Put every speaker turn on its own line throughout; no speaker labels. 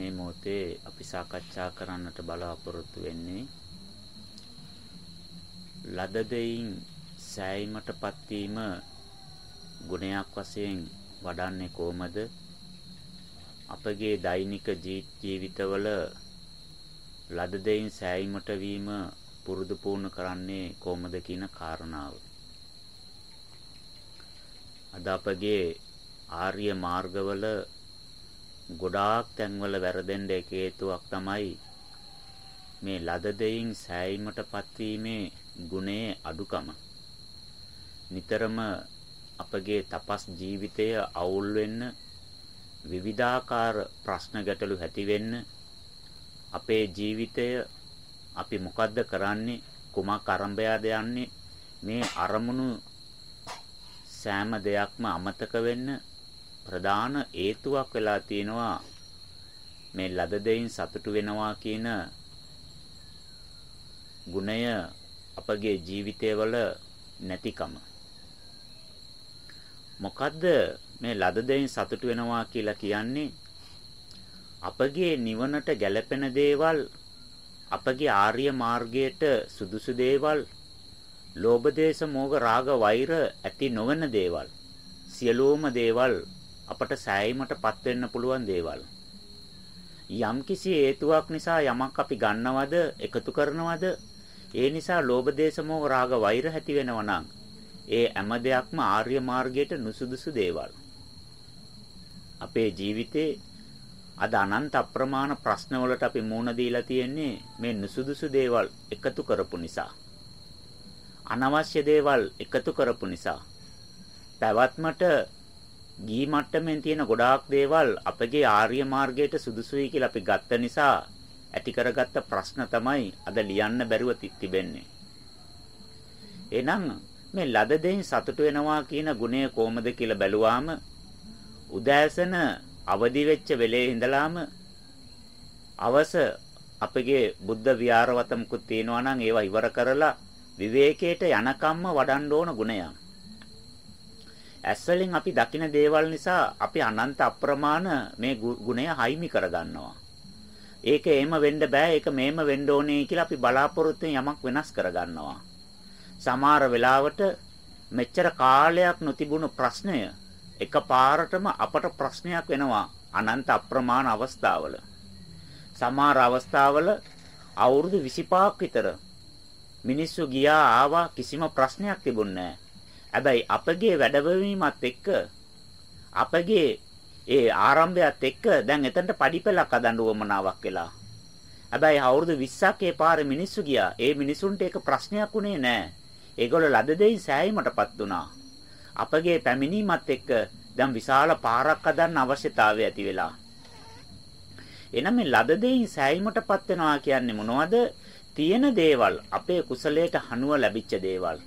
මේ මොහොතේ අපි සාකච්ඡා කරන්නට බලාපොරොත්තු වෙන්නේ ලද දෙයින් සෑයීමටපත් වීම ගුණයක් වශයෙන් වඩන්නේ කොහමද අපගේ දෛනික ජීවිතවල ලද දෙයින් සෑයීමට වීම පුරුදු පුහුණු කරන්නේ කොහොමද කියන කාරණාව. අද අපගේ ආර්ය මාර්ගවල ගොඩාක් තැන්වල වැරදෙන්න එක හේතුවක් තමයි මේ ලද දෙයින් සෑයීමටපත් වීමේ ගුණයේ අඩුකම. නිතරම අපගේ තපස් ජීවිතය අවුල් වෙන්න විවිධාකාර ප්‍රශ්න ගැටලු ඇති වෙන්න අපේ ජීවිතය අපි මොකද්ද කරන්නේ කුමක් අරඹයාද යන්නේ මේ අරමුණු සෑම දෙයක්ම අමතක වෙන්න ප්‍රධාන හේතුවක් වෙලා තියෙනවා මේ ලද දෙයින් සතුටු වෙනවා කියන ගුණය අපගේ ජීවිතයවල නැතිකම. මොකද්ද මේ ලද දෙයින් සතුටු වෙනවා කියලා කියන්නේ? අපගේ නිවනට ගැළපෙන දේවල් අපගේ ආර්ය මාර්ගයට සුදුසු දේවල් ලෝභ දේශ මොහ රාග වෛර ඇති නොවන දේවල් සියලුම දේවල් අපට සෑයීමටපත් වෙන්න පුළුවන් දේවල් යම්කිසි හේතුවක් නිසා යමක් අපි ගන්නවද එකතු කරනවද ඒ නිසා ලෝභ දේශ මොහ රාග වෛර ඇති වෙනවා නම් ඒ හැම දෙයක්ම ආර්ය මාර්ගයට නුසුදුසු දේවල් අපේ ජීවිතේ අද අනන්ත අප්‍රමාණ ප්‍රශ්න වලට අපි මුහුණ දීලා තියෙන්නේ මේ නුසුදුසු දේවල් එකතු කරපු නිසා. අනවශ්‍ය දේවල් එකතු කරපු නිසා. පැවැත්මට ගී මට්ටමින් තියෙන ගොඩාක් දේවල් අපගේ ආර්ය මාර්ගයට සුදුසුයි කියලා අපි ගත්ත නිසා ඇති කරගත්ත ප්‍රශ්න තමයි අද ලියන්න බැරුව තිබෙන්නේ. එහෙනම් මේ ලද දෙයින් සතුට වෙනවා කියන ගුණය කොහොමද කියලා බැලුවාම උදෑසන අවදි වෙච්ච වෙලේ ඉඳලාම අවස අපගේ බුද්ධ විහාරවතමකුත් තියෙනවා නම් ඒවා ඉවර කරලා විවේකයට යනකම්ම වඩන්න ඕන ගුණයක්. ඇස්වලින් අපි දකින දේවල් නිසා අපි අනන්ත අප්‍රමාණ මේ ගුණය හයිමි කරගන්නවා. ඒක එහෙම වෙන්න බෑ ඒක මෙහෙම වෙන්න ඕනේ කියලා අපි බලාපොරොත්තු යමක් වෙනස් කරගන්නවා. සමහර වෙලාවට මෙච්චර කාලයක් නොතිබුණු ප්‍රශ්නය එකපාරටම අපට ප්‍රශ්නයක් වෙනවා අනන්ත අප්‍රමාණ අවස්ථාවල. සමහර අවස්ථාවල අවුරුදු 25ක් විතර මිනිස්සු ගියා ආවා කිසිම ප්‍රශ්නයක් තිබුණේ හැබැයි අපගේ වැඩවීමත් එක්ක අපගේ ඒ ආරම්භයත් එක්ක දැන් එතනට පඩිපෙලක් හදන්න උවමනාවක් වෙලා. හැබැයි අවුරුදු 20ක් ඒ පාරේ මිනිස්සු ගියා. ඒ මිනිසුන්ට ඒක ප්‍රශ්නයක් උනේ නෑ. ඒගොල්ලෝ ලද දෙයින් සෑයීමටපත් වුණා. අපගේ පැමිණීමත් එක්ක දැන් විශාල පාරක් හදන්න අවශ්‍යතාවය ඇති වෙලා. එනනම් මේ ලද දෙයින් සෑයීමටපත් වෙනවා කියන්නේ මොනවද? තියෙන දේවල් අපේ කුසලයට හනුව ලැබිච්ච දේවල්.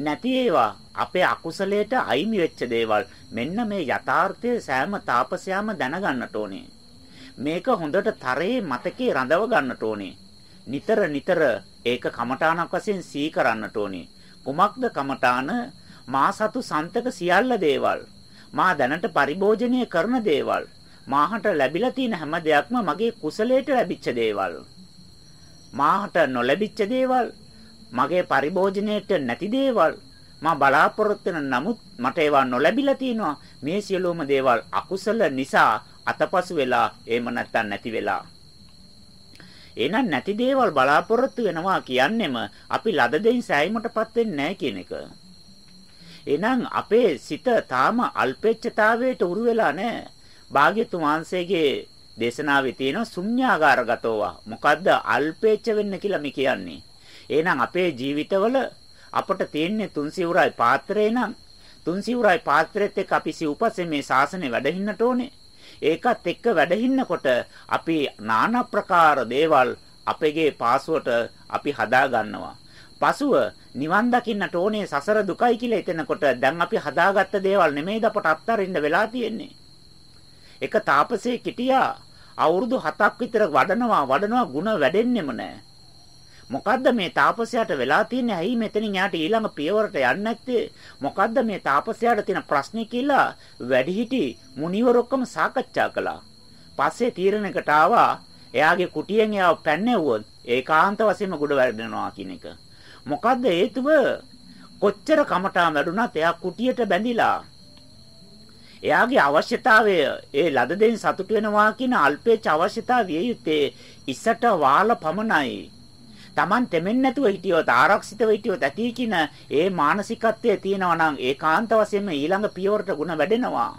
නැති ඒවා අපේ අකුසලයට අයිමි වෙච්ච දේවල්. මෙන්න මේ යථාර්ථය සෑම තාපසයාම දැනගන්නට ඕනේ. මේක හොඳට තරයේ මතකේ රඳව ගන්නට ඕනේ. නිතර නිතර ඒක කමඨාණක් වශයෙන් සී කරන්නට ඕනේ. කුමක්ද කමඨාන? මා සතු සන්තක සියල්ල දේවල් මා දැනට පරිභෝජනය කරන දේවල් මාහට ලැබිලා තියෙන හැම දෙයක්ම මගේ කුසලයට ලැබිච්ච දේවල් මාහට නොලැබිච්ච දේවල් මගේ පරිභෝජනයට නැති දේවල් මා බලාපොරොත්තු වෙන නමුත් මට ඒවා නොලැබිලා තියෙනවා මේ සියලුම දේවල් අකුසල නිසා අතපසු වෙලා එහෙම නැත්තම් නැති වෙලා එහෙනම් නැති දේවල් බලාපොරොත්තු වෙනවා කියන්නෙම අපි ලද දෙයින් සෑයීමටපත් වෙන්නේ නැහැ කියන එක. එහෙනම් අපේ සිත තාම අල්පෙච්ඡතාවයට උරු වෙලා නැහැ. භාග්‍යතුන් වහන්සේගේ දේශනාවේ තියෙන ශුන්‍යාගාරගතෝවා. මොකද්ද අල්පෙච්ඡ වෙන්න කියලා මේ කියන්නේ. එහෙනම් අපේ ජීවිතවල අපට තියෙන්නේ තුන් සිවුරයි පාත්‍රේ නම් තුන් සිවුරයි පාත්‍රෙත් එක්ක අපි සිව්පස්සේ මේ ශාසනය වැඩහින්නට ඕනේ. ඒකත් එක්ක වැඩහින්නකොට අපි নানা ප්‍රකාර දේවල් අපගේ පාසුවට අපි හදා ගන්නවා. පසුව නිවන් දකින්නට ඕනේ සසර දුකයි කියලා එතනකොට දැන් අපි හදාගත්ත දේවල් නෙමෙයිද අපට අත්හරින්න වෙලා තියෙන්නේ. එක තාපසේ කිටියා අවුරුදු 7ක් විතර වඩනවා වඩනවා ಗುಣ වැඩෙන්නෙම නැහැ. මොකද්ද මේ තාපසයාට වෙලා තියෙන්නේ? ඇයි මෙතනින් යාට ඊළඟ පියවරට යන්නේ නැත්තේ? මොකද්ද මේ තාපසයාට තියෙන ප්‍රශ්නේ කියලා වැඩිහිටි මුනිවර ඔක්කොම සාකච්ඡා කළා. පස්සේ තීරණයකට ආවා එයාගේ කුටියෙන් එයාව පැන්නෙව්වොත් ඒකාන්ත වශයෙන්ම ගොඩ වැටෙනවා කියන එක. මොකද්ද හේතුව? කොච්චර කමටා වැඩුණත් එයා කුටියට බැඳිලා එයාගේ අවශ්‍යතාවය ඒ ලද දෙයින් සතුට වෙනවා කියන අල්පේච්ච අවශ්‍යතාවය යුත්තේ ඉස්සට වාල පමණයි. Taman තෙමෙන්නේ නැතුව හිටියොත් ආරක්ෂිතව හිටියොත් ඇති කියන ඒ මානසිකත්වයේ තියෙනවා නම් ඒකාන්ත වශයෙන්ම ඊළඟ පියවරට ಗುಣ වැඩෙනවා.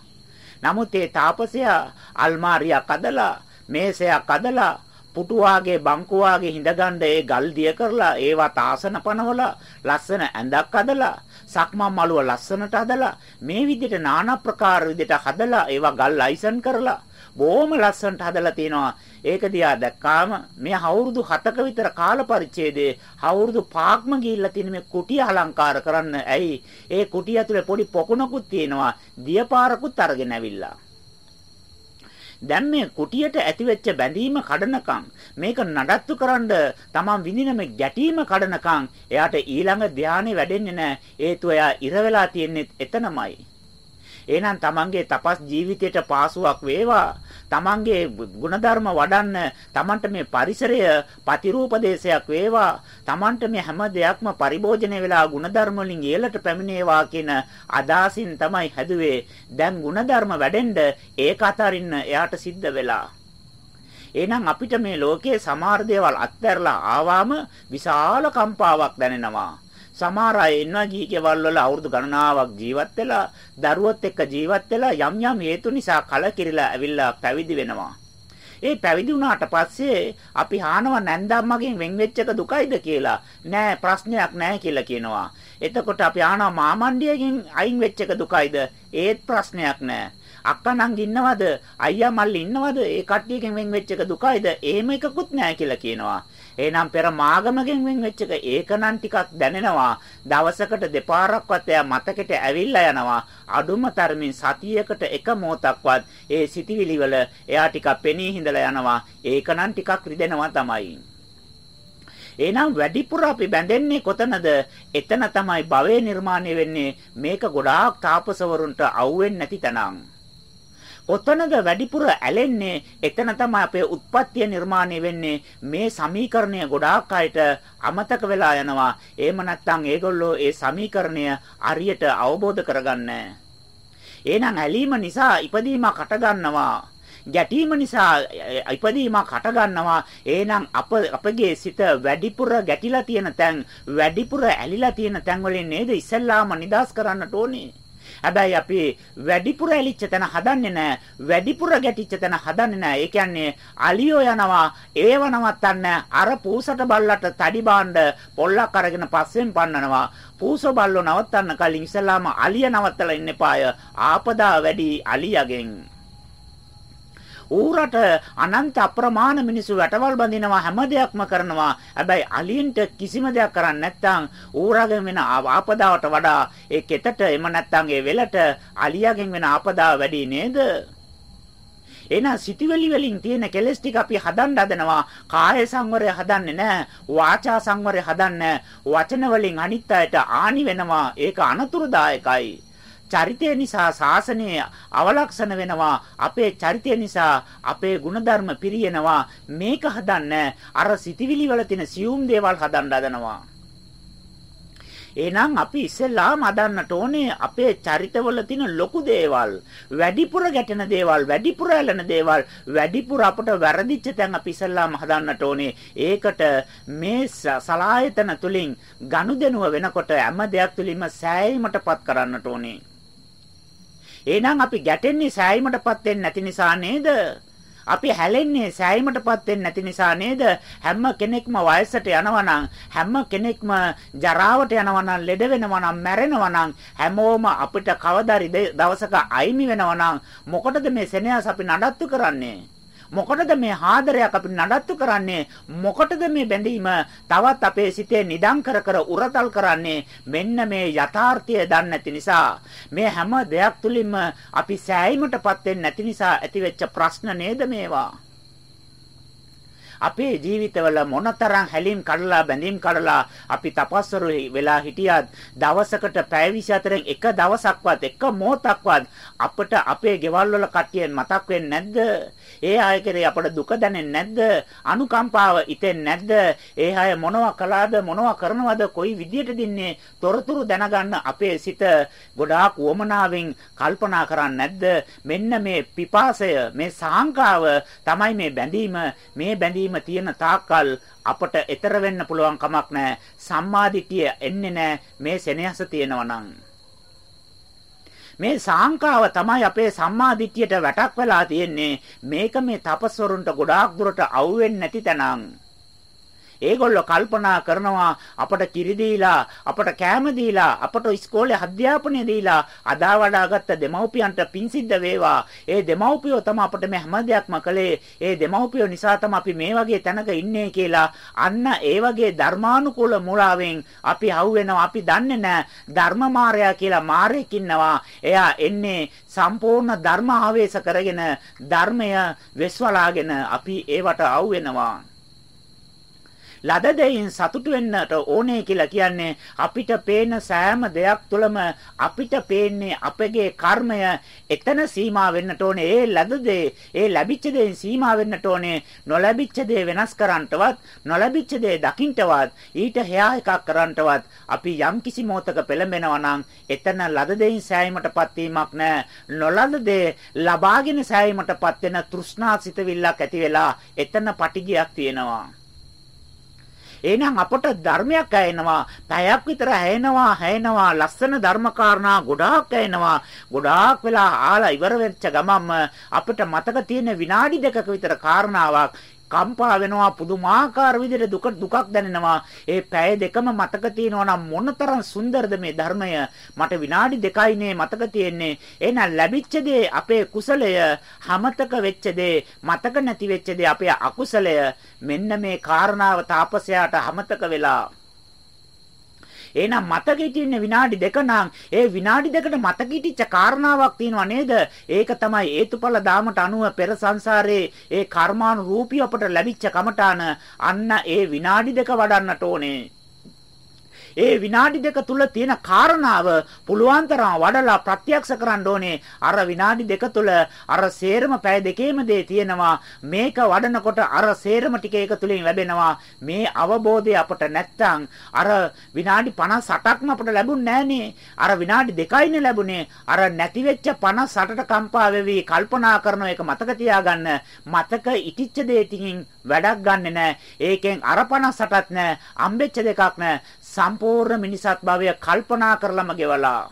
නමුත් ඒ තාපසයා අල්මාරියක් අදලා මේසයක් අදලා පුටු වාගේ බංකු වාගේ හිඳගන්න ඒ ගල් දිය කරලා ඒවා තාසන පනවලා ලස්සන ඇඳක් අදලා සක්මන් මළුව ලස්සනට හදලා මේ විදිහට নানা ප්‍රකාර විදිහට හදලා ඒවා ගල් ලයිසන් කරලා බොහොම ලස්සනට හදලා තිනවා. ඒක දිහා දැක්කාම මේ අවුරුදු 7ක විතර කාල පරිච්ඡේදයේ අවුරුදු 5ක්ම ගිහිල්ලා තියෙන මේ කුටිය අලංකාර කරන්න. ඇයි? ඒ කුටිය ඇතුලේ පොඩි පොකුණකුත් තියෙනවා. දියපාරකුත් අරගෙන ඇවිල්ලා. දැන් මේ කුටියට ඇතිවෙච්ච බැඳීම කඩනකම් මේක නඩත්තු කරන්න තමන් විඳින මේ ගැටීම කඩනකම් එයාට ඊළඟ ධානය වැඩෙන්නේ නැහැ හේතුව එයා ඉර වෙලා තියෙන්නේ එතනමයි එහෙනම් තමන්ගේ තපස් ජීවිතයට පාසුවක් වේවා. තමන්ගේ ගුණධර්ම වඩන්න තමන්ට මේ පරිසරය ප්‍රතිරූප දේශයක් වේවා. තමන්ට මේ හැම දෙයක්ම පරිභෝජනය වෙලා ගුණධර්ම වලින් ඉහළට පැමිණේවා කියන අදහසින් තමයි හැදුවේ. දැන් ගුණධර්ම වැඩෙන්න ඒක අතරින්න එයාට සිද්ධ වෙලා එහෙනම් අපිට මේ ලෝකයේ සමහර දේවල් අත්හැරලා ආවම විශාල කම්පාවක් දැනෙනවා. සමහර අය ඉන්නවා ගීකේවල් වල අවුරුදු ගණනාවක් ජීවත් වෙලා දරුවොත් එක්ක ජීවත් වෙලා යම් යම් හේතු නිසා කලකිරිලා ඇවිල්ලා පැවිදි වෙනවා. ඒ පැවිදි වුණාට පස්සේ අපි හානව නැන්දම්මගෙන් වෙන් වෙච්ච එක දුකයිද කියලා නෑ ප්‍රශ්නයක් නෑ කියලා කියනවා. එතකොට අපි ආනවා මාමණ්ඩියගෙන් අයින් වෙච්ච එක දුකයිද ඒත් ප්‍රශ්නයක් නෑ. අක්කා නංග ඉන්නවද? අයියා මල්ලි ඉන්නවද? ඒ කට්ටියකින් වෙන් වෙච්ච එක දුකයිද? එහෙම එකකුත් නැහැ කියලා කියනවා. එහෙනම් පෙර මාගමකින් වෙන් වෙච්ච එක ඒකනම් ටිකක් දැනෙනවා. දවසකට දෙපාරක්වත් එයා මතකෙට ඇවිල්ලා යනවා. අඩුම තරමින් සතියකට එක මොහොතක්වත් ඒ සිටිවිලි වල එයා ටිකක් පෙනී හිඳලා යනවා. ඒකනම් ටිකක් රිදෙනවා තමයි. එහෙනම් වැඩිපුර අපි බැඳෙන්නේ කොතනද? එතන තමයි භවය නිර්මාණය වෙන්නේ. මේක ගොඩාක් තාපසවරුන්ට අවුෙන්නේ නැති තැනක්. ඔතනද වැඩිපුර ඇලෙන්නේ එතන තමයි අපේ උත්පත්තිය නිර්මාණය වෙන්නේ. මේ සමීකරණය ගොඩාක් අයට අමතක වෙලා යනවා. එහෙම නැත්නම් ඒගොල්ලෝ ඒ සමීකරණය අරියට අවබෝධ කරගන්නේ. එහෙනම් ඇලීම නිසා ඉපදීමක් හට ගන්නවා ගැටීම නිසා ඉපදීමක් හට ගන්නවා එහෙනම් අප අපගේ සිත වැඩිපුර ගැටිලා තියෙන තැන් වැඩිපුර ඇලිලා තියෙන තැන් වලින් නේද ඉස්සෙල්ලාම නිදාස් කරන්නට ඕනේ? හැබැයි අපි වැඩිපුර ඇලිච්ච තැන හදන්නේ නැහැ. වැඩිපුර ගැටිච්ච තැන හදන්නේ නැහැ. ඒ කියන්නේ අලියෝ යනවා ඒව නවත්තන්න අර පූසට බල්ලට තඩි බාණ්ඩ පොල්ලක් අරගෙන පස්සෙන් පන්නනවා. පූස බල්ලෝ නවත්තන්න කලින් ඉස්සලාම අලිය නවත්තලා ඉන්න එපාය. ආපදා වැඩි අලියගෙන් ඌරට අනන්ත අප්‍රමාණ මිනිස්සු වැටවල් බඳිනවා හැම දෙයක්ම කරනවා. හැබැයි අලියන්ට කිසිම දෙයක් කරන්නේ නැත්නම් ඌරාගෙන් වෙන ආපදාවට වඩා ඒ කෙතට එම නැත්නම් ඒ වෙලට අලියාගෙන් වෙන ආපදාව වැඩි නේද? එහෙනම් සිටිවිලි වලින් තියෙන කෙලස් ටික අපි හදන්න හදනවා. කාය සංවරය හදන්නේ නැහැ. වාචා සංවරය හදන්නේ වචන වලින් අනිත් අයට ආනි වෙනවා. ඒක අනතුරුදායකයි. චරිතය නිසා ශාසනය අවලක්ෂණ වෙනවා. අපේ චරිතය නිසා අපේ ಗುಣධර්ම පිරියනවා. මේක හදන්න අර සිටිවිලි වල තියෙන සියුම් දේවල් හදන්න හදනවා. එහෙනම් අපි ඉස්සෙල්ලාම අදන්නට ඕනේ අපේ චරිතවල තියෙන ලොකු දේවල්. වැඩිපුර ගැටෙන දේවල් වැඩිපුර ඇලෙන දේවල් වැඩිපුර අපට වැරදිච්ච තැන් අපි ඉස්සෙල්ලාම හදන්නට ඕනේ. ඒකට මේ සලායතන තුලින් ගනුදෙනුව වෙනකොට හැම දෙයක් තුලින්ම සෑයීමටපත් කරන්නට ඕනේ. එහෙනම් අපි ගැටෙන්නේ සෑයීමටපත් වෙන්නේ නැති නිසා නේද? අපි හැලෙන්නේ සෑයීමටපත් වෙන්නේ නැති නිසා නේද? හැම කෙනෙක්ම වයසට යනවා නම් හැම කෙනෙක්ම ජරාවට යනවා නම් ලෙඩ වෙනවා නම් මැරෙනවා නම් හැමෝම අපිට කවදාරි දවසක අයිමි වෙනවා නම් මොකටද මේ සෙනෙහස අපි නඩත්තු කරන්නේ? මොකටද මේ ආදරයක් අපි නඩත්තු කරන්නේ? මොකටද මේ බැඳීම තවත් අපේ සිතේ නිදන් කර කර උරතල් කරන්නේ? මෙන්න මේ යථාර්ථය දන්නේ නැති නිසා මේ හැම දෙයක් තුලින්ම අපි සෑයීමටපත් වෙන්නේ නැති නිසා ඇතිවෙච්ච ප්‍රශ්න නේද මේවා? අපේ ජීවිතවල මොනතරම් හැලීම් කඩලා බැඳීම් කඩලා අපි තපස්වරු වෙලා හිටියත් දවසකට පැය 24න් එක දවසක්වත් එක මොහොතක්වත් අපිට අපේ ගෙවල් වල කට්ටියෙන් මතක් වෙන්නේ නැද්ද? ඒ අය කෙරේ අපට දුක දැනෙන්නේ නැද්ද? අනුකම්පාව ඉතෙන්නේ නැද්ද? ඒ අය මොනවා කළාද? මොනවා කරනවද? කොයි විදියට දින්නේ? තොරතුරු දැනගන්න අපේ සිත ගොඩාක් වමනාවෙන් කල්පනා කරන්නේ නැද්ද? මෙන්න මේ පිපාසය මේ සාංකාව තමයි මේ බැඳීම. මේ බැඳීම තියෙන තාක්කල් අපට ඈතර වෙන්න පුළුවන් කමක් නැහැ. සම්මාදිටිය එන්නේ නැහැ. මේ සෙනෙහස තියෙනවා නම්. මේ සාංකාව තමයි අපේ සම්මාදිටියට වැටක් වෙලා තියෙන්නේ. මේක මේ තපස්වරුන්ට ගොඩාක් දුරට අවුෙන්නේ නැති තැනක්. ඒගොල්ලෝ කල්පනා කරනවා අපට කිරි දීලා අපට කෑම දීලා අපට ඉස්කෝලේ අධ්‍යාපනය දීලා අදා වඩාගත්ත දෙමව්පියන්ට පින් සිද්ධ වේවා. ඒ දෙමව්පියෝ තමයි අපට මේ හැම දෙයක්ම කළේ. ඒ දෙමව්පියෝ නිසා තමයි අපි මේ වගේ තැනක ඉන්නේ කියලා අන්න ඒ වගේ ධර්මානුකූල මුලාවෙන් අපි අහුවෙනවා. අපි දන්නේ නැහැ ධර්ම මායя කියලා මාරෙක් ඉන්නවා. එයා එන්නේ සම්පූර්ණ ධර්ම ආවේශ කරගෙන ධර්මය වෙස්වලාගෙන අපි ඒවට අහුවෙනවා. ලද දෙයින් සතුටු වෙන්නට ඕනේ කියලා කියන්නේ අපිට පේන සෑම දෙයක් තුළම අපිට පේන්නේ අපගේ කර්මය එතන සීමා වෙන්නට ඕනේ. ඒ ලද දේ, ඒ ලැබිච්ච දේෙන් සීමා වෙන්නට ඕනේ. නොලැබිච්ච දේ වෙනස් කරන්නටවත්, නොලැබිච්ච දේ දකින්නටවත්, ඊට එහා එකක් කරන්නටවත් අපි යම්කිසි මොහතක පෙළඹෙනවා නම් එතන ලද දෙයින් සෑයීමටපත් වීමක් නැහැ. නොලද දේ ලබාගෙන සෑයීමටපත් වෙන තෘෂ්ණා සිතවිල්ලක් ඇති වෙලා එතන පටිගයක් තියෙනවා. එහෙනම් අපට ධර්මයක් ඇහෙනවා. පැයක් විතර ඇහෙනවා, ඇහෙනවා. ලස්සන ධර්මකාරණා ගොඩාක් ඇහෙනවා. ගොඩාක් වෙලා ආලා ඉවර වෙච්ච ගමන්ම අපිට මතක තියෙන විනාඩි දෙකක විතර කාරණාවක් කම්පා වෙනවා පුදුමාකාර විදිහට දුක දුකක් දැනෙනවා. ඒ පැය දෙකම මතක තියෙනවා නම් මොනතරම් සුන්දරද මේ ධර්මය. මට විනාඩි දෙකයිනේ මතක තියෙන්නේ. එහෙනම් ලැබිච්ච දේ අපේ කුසලය හැමතක වෙච්ච දේ මතක නැති වෙච්ච දේ අපේ අකුසලය. මෙන්න මේ කාරණාව තාපසයාට හැමතක වෙලා එහෙනම් මතක හිටින්නේ විනාඩි දෙක නම් ඒ විනාඩි දෙකට මතක හිටිච්ච කාරණාවක් තියෙනව නේද? ඒක තමයි හේතුඵල දාමට අනුව පෙර සංසාරේ ඒ කර්මානුරූපී අපට ලැබිච්ච කමඨාන අන්න ඒ විනාඩි දෙක වඩන්නට ඕනේ. ඒ විනාඩි දෙක තුල තියෙන කාරණාව පුළුවන් තරම් වඩලා ප්‍රත්‍යක්ෂ කරන්න ඕනේ. අර විනාඩි දෙක තුල අර සේරම පැය දෙකේම දේ තියෙනවා. මේක වඩනකොට අර සේරම ටික එක තුලින් ලැබෙනවා. මේ අවබෝධය අපට නැත්තම් අර විනාඩි 58ක්ම අපට ලැබුණ නෑනේ. අර විනාඩි දෙකයිනේ ලැබුණේ. අර නැති වෙච්ච 58ට කම්පා වෙවි කල්පනා කරන එක මතක තියාගන්න. මතක ඉටිච්ච දේ ටිකින් වැඩක් ගන්නෙ නෑ. ඒකෙන් අර 58ක් නෑ. අම්බෙච්ච දෙකක් නෑ. සම්පූර්ණ මිනිසත් භවය කල්පනා කරලම ගෙවලා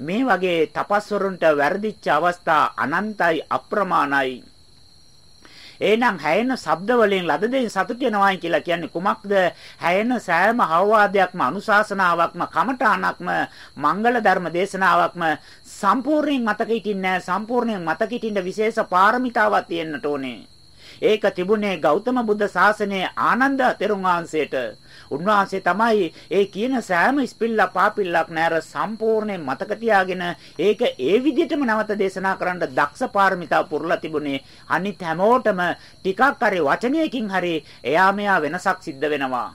මේ වගේ තපස්වරුන්ට වැරදිච්ච අවස්ථා අනන්තයි අප්‍රමාණයි එහෙනම් හැයෙන ශබ්ද වලින් ලද දෙයින් සතුට වෙනවායි කියලා කියන්නේ කුමක්ද? හැයෙන සෑම හවවාදයක්ම අනුශාසනාවක්ම කමඨාණක්ම මංගල ධර්ම දේශනාවක්ම සම්පූර්ණයෙන් මතක හිටින්නේ නැහැ. සම්පූර්ණයෙන් මතක හිටින්න විශේෂ පාරමිතාවක් තියෙන්නට ඕනේ. ඒක තිබුණේ ගෞතම බුද්ධ ශාසනයේ ආනන්ද තෙරුන් වහන්සේට. උන්වහන්සේ තමයි ඒ කියන සෑම ස්පිල්ලා පාපිල්ලක් නැර සම්පූර්ණයෙන් මතක තියාගෙන ඒක ඒ විදිහටම නැවත දේශනා කරන්න දක්ෂ පාරමිතා පුරලා තිබුණේ. අනිත් හැමෝටම ටිකක් හරි වචනයකින් හරි එයා මෙයා වෙනසක් සිද්ධ වෙනවා.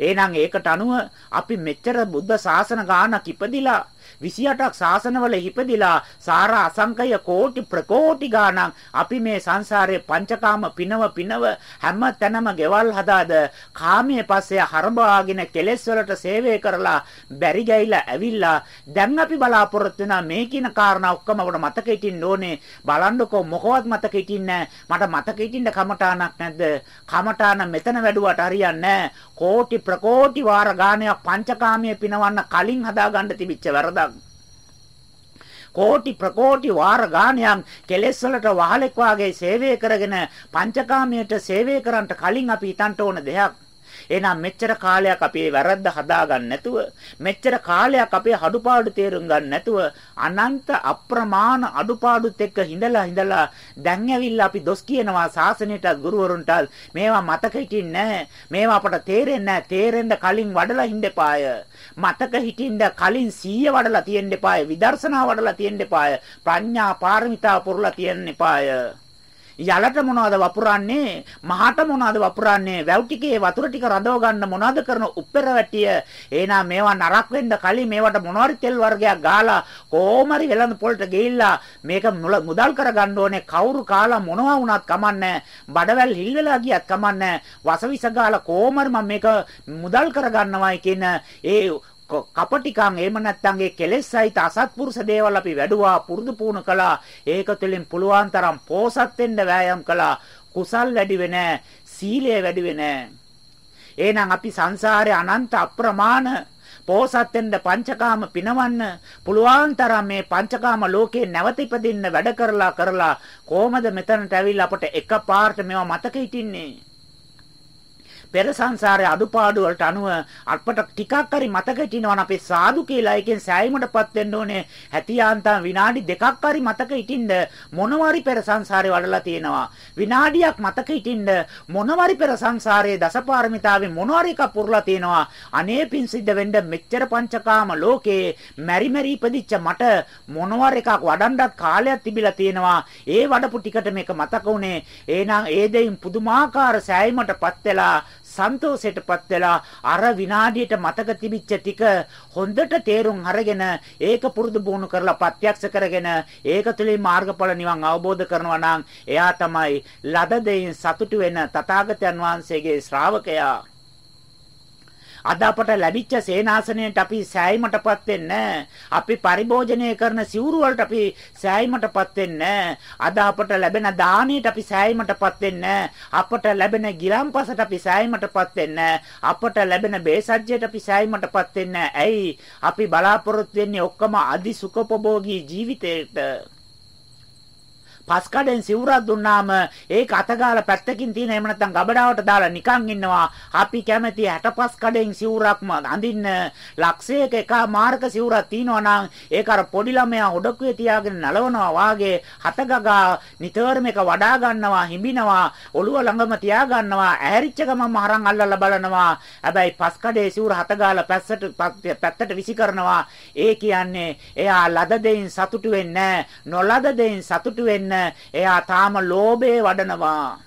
එහෙනම් ඒකට අනුව අපි මෙච්චර බුද්ධ ශාසන ගානක් ඉපදිලා 28ක් ශාසනවල හිපදිලා සාර අසංකය කෝටි ප්‍රකෝටි ගාණක් අපි මේ සංසාරයේ පංචකාම පිනව පිනව හැම තැනම ගෙවල් හදාද කාමයේ පස්සේ හරඹාගෙන කෙලෙස් වලට සේවය කරලා බැරි ගයිලා ඇවිල්ලා දැන් අපි බලාපොරොත්තු වෙනා මේ කියන කාරණා ඔක්කොම අපට මතක හිටින්න ඕනේ. බලන්නකෝ මොකවත් මතක හිටින්නේ මට මතක හිටින්න කමඨාණක් නැද්ද? කමඨාන මෙතන වැඩුවට හරියන්නේ කෝටි ප්‍රකෝටි වාර ගානයක් පංචකාමයේ පිනවන්න කලින් හදාගන්න තිබිච්ච වැරදක්. කෝටි ප්‍රකෝටි වාර ගානයක් කෙලෙස් වලට වහලෙක් වාගේ සේවය කරගෙන පංචකාමයට සේවය කරන්නට කලින් අපි හිතන්න ඕන දෙයක්. එහෙනම් මෙච්චර කාලයක් අපි වැරද්ද හදාගන්න නැතුව මෙච්චර කාලයක් අපේ අඩුපාඩු තේරුම් ගන්න නැතුව අනන්ත අප්‍රමාණ අඩුපාඩුත් එක්ක හිඳලා හිඳලා දැන් ඇවිල්ලා අපි දොස් කියනවා සාසනයටත් ගුරුවරුන්ටත් මේවා මතක හිටින්නේ නැහැ. මේවා අපට තේරෙන්නේ නැහැ. තේරෙන්න කලින් වඩලා හින්දපාය මතක හිටින්න කලින් සීය වඩලා තියෙන්න එපාය. විදර්ශනා වඩලා තියෙන්න එපාය. ප්‍රඥා පාරමිතා පුරලා තියෙන්න එපාය. යලට මොනවද වපුරන්නේ? මහට මොනවද වපුරන්නේ? වැව් ටිකේ වතුර ටික රඳව ගන්න මොනවද කරන උප්පෙර වැටිය? එහෙනම් මේවා නරක් වෙන්න කලින් මේවට මොනවාරි තෙල් වර්ගයක් ගාලා කොහොමරි වෙළඳ පොළට ගිහිල්ලා මේක මුදල් කරගන්න ඕනේ. කවුරු කාලා මොනවා වුණත් කමන්නේ. බඩවැල් හිල් වෙලා ගියත් කමන්නේ. වසවිස ගාලා කොහොමරි මම මේක මුදල් කරගන්නවායි කියන ඒ කපටිකම් එහෙම නැත්නම් ඒ කෙලෙස් සහිත අසත්පුරුෂ දේවල් අපි වැඩුවා පුරුදු පුහුණු කළා. ඒක තුළින් පුළුවන් තරම් පෝසත් වෙන්න වෑයම් කළා. කුසල් වැඩි වෙන සීලය වැඩි වෙන එහෙනම් අපි සංසාරේ අනන්ත අප්‍රමාණ පෝසත් වෙන්න පංචකාම පිනවන්න පුළුවන් තරම් මේ පංචකාම ලෝකේ නැවත ඉපදින්න වැඩ කරලා කරලා කොහමද මෙතනට ඇවිල්ලා අපට එකපාරට මේවා මතක හිටින්නේ? පෙර සංසාරයේ අඩුපාඩු වලට අනුව අපට ටිකක් හරි මතක හිටිනවා අපේ සාදු කියලා එකෙන් සෑයීමටපත් වෙන්න ඕනේ. හැටියාන්තම් විනාඩි දෙකක් හරි මතක හිටින්න මොනවාරි පෙර සංසාරේ වඩලා තියෙනවා. විනාඩියක් මතක හිටින්න මොනවාරි පෙර සංසාරයේ දසපාරමිතාවේ මොනවාරි එකක් පුරලා තියෙනවා. අනේ පින් සිද්ධ වෙන්න මෙච්චර පංචකාම ලෝකේ මෙරි මෙරි ඉපදිච්ච මට මොනවාරි එකක් වඩන්නත් කාලයක් තිබිලා තියෙනවා. ඒ වඩපු ටිකට මේක මතක උනේ එහෙනම් ඒ දෙයින් පුදුමාකාර සෑයීමටපත් වෙලා සන්තෝෂයටපත් වෙලා අර විනාඩියට මතක තිබිච්ච ටික හොඳට තේරුම් අරගෙන ඒක පුරුදු පුහුණු කරලා ප්‍රත්‍යක්ෂ කරගෙන ඒක තුළින් මාර්ගඵල නිවන් අවබෝධ කරනවා නම් එයා තමයි ලද දෙයින් සතුටු වෙන තථාගතයන් වහන්සේගේ ශ්‍රාවකයා. අද අපට ලැබිච්ච සේනාසනයට අපි සෑයීමටපත් වෙන්නේ අපි පරිභෝජනය කරන සිවුරු වලට අපි සෑයීමටපත් වෙන්නේ අද අපට ලැබෙන දාණයට අපි සෑයීමටපත් වෙන්නේ අපට ලැබෙන ගිලම්පසට අපි සෑයීමටපත් වෙන්නේ අපට ලැබෙන බේසජ්ජයට අපි සෑයීමටපත් වෙන්නේ. ඇයි? අපි බලාපොරොත්තු වෙන්නේ ඔක්කොම අදි සුඛපභෝගී ජීවිතයට පස් කඩෙන් සිවුරක් දුන්නාම ඒක අතගාලා පැත්තකින් තියෙන එහෙම නැත්නම් ගබඩාවට දාලා නිකන් ඉන්නවා. අපි කැමති 65 කඩෙන් සිවුරක්ම අඳින්න ලක්ෂයක එක මාර්ක සිවුරක් තියෙනවා නම් ඒක අර පොඩි ළමයා ඔඩකුවේ තියාගෙන නලවනවා වාගේ හතගගා නිතරම එක වඩා ගන්නවා හිඹිනවා ඔළුව ළඟම තියා ගන්නවා ඈරිච්ච ගමම අරන් අල්ලලා බලනවා. හැබැයි පස් කඩේ සිවුර හතගාලා පැත්තට පැත්තට විසි කරනවා. ඒ කියන්නේ එයා ලද දෙයින් සතුටු වෙන්නේ නොලද දෙයින් සතුටු වෙන්නේ එයා තාම ලෝභයේ වඩනවා.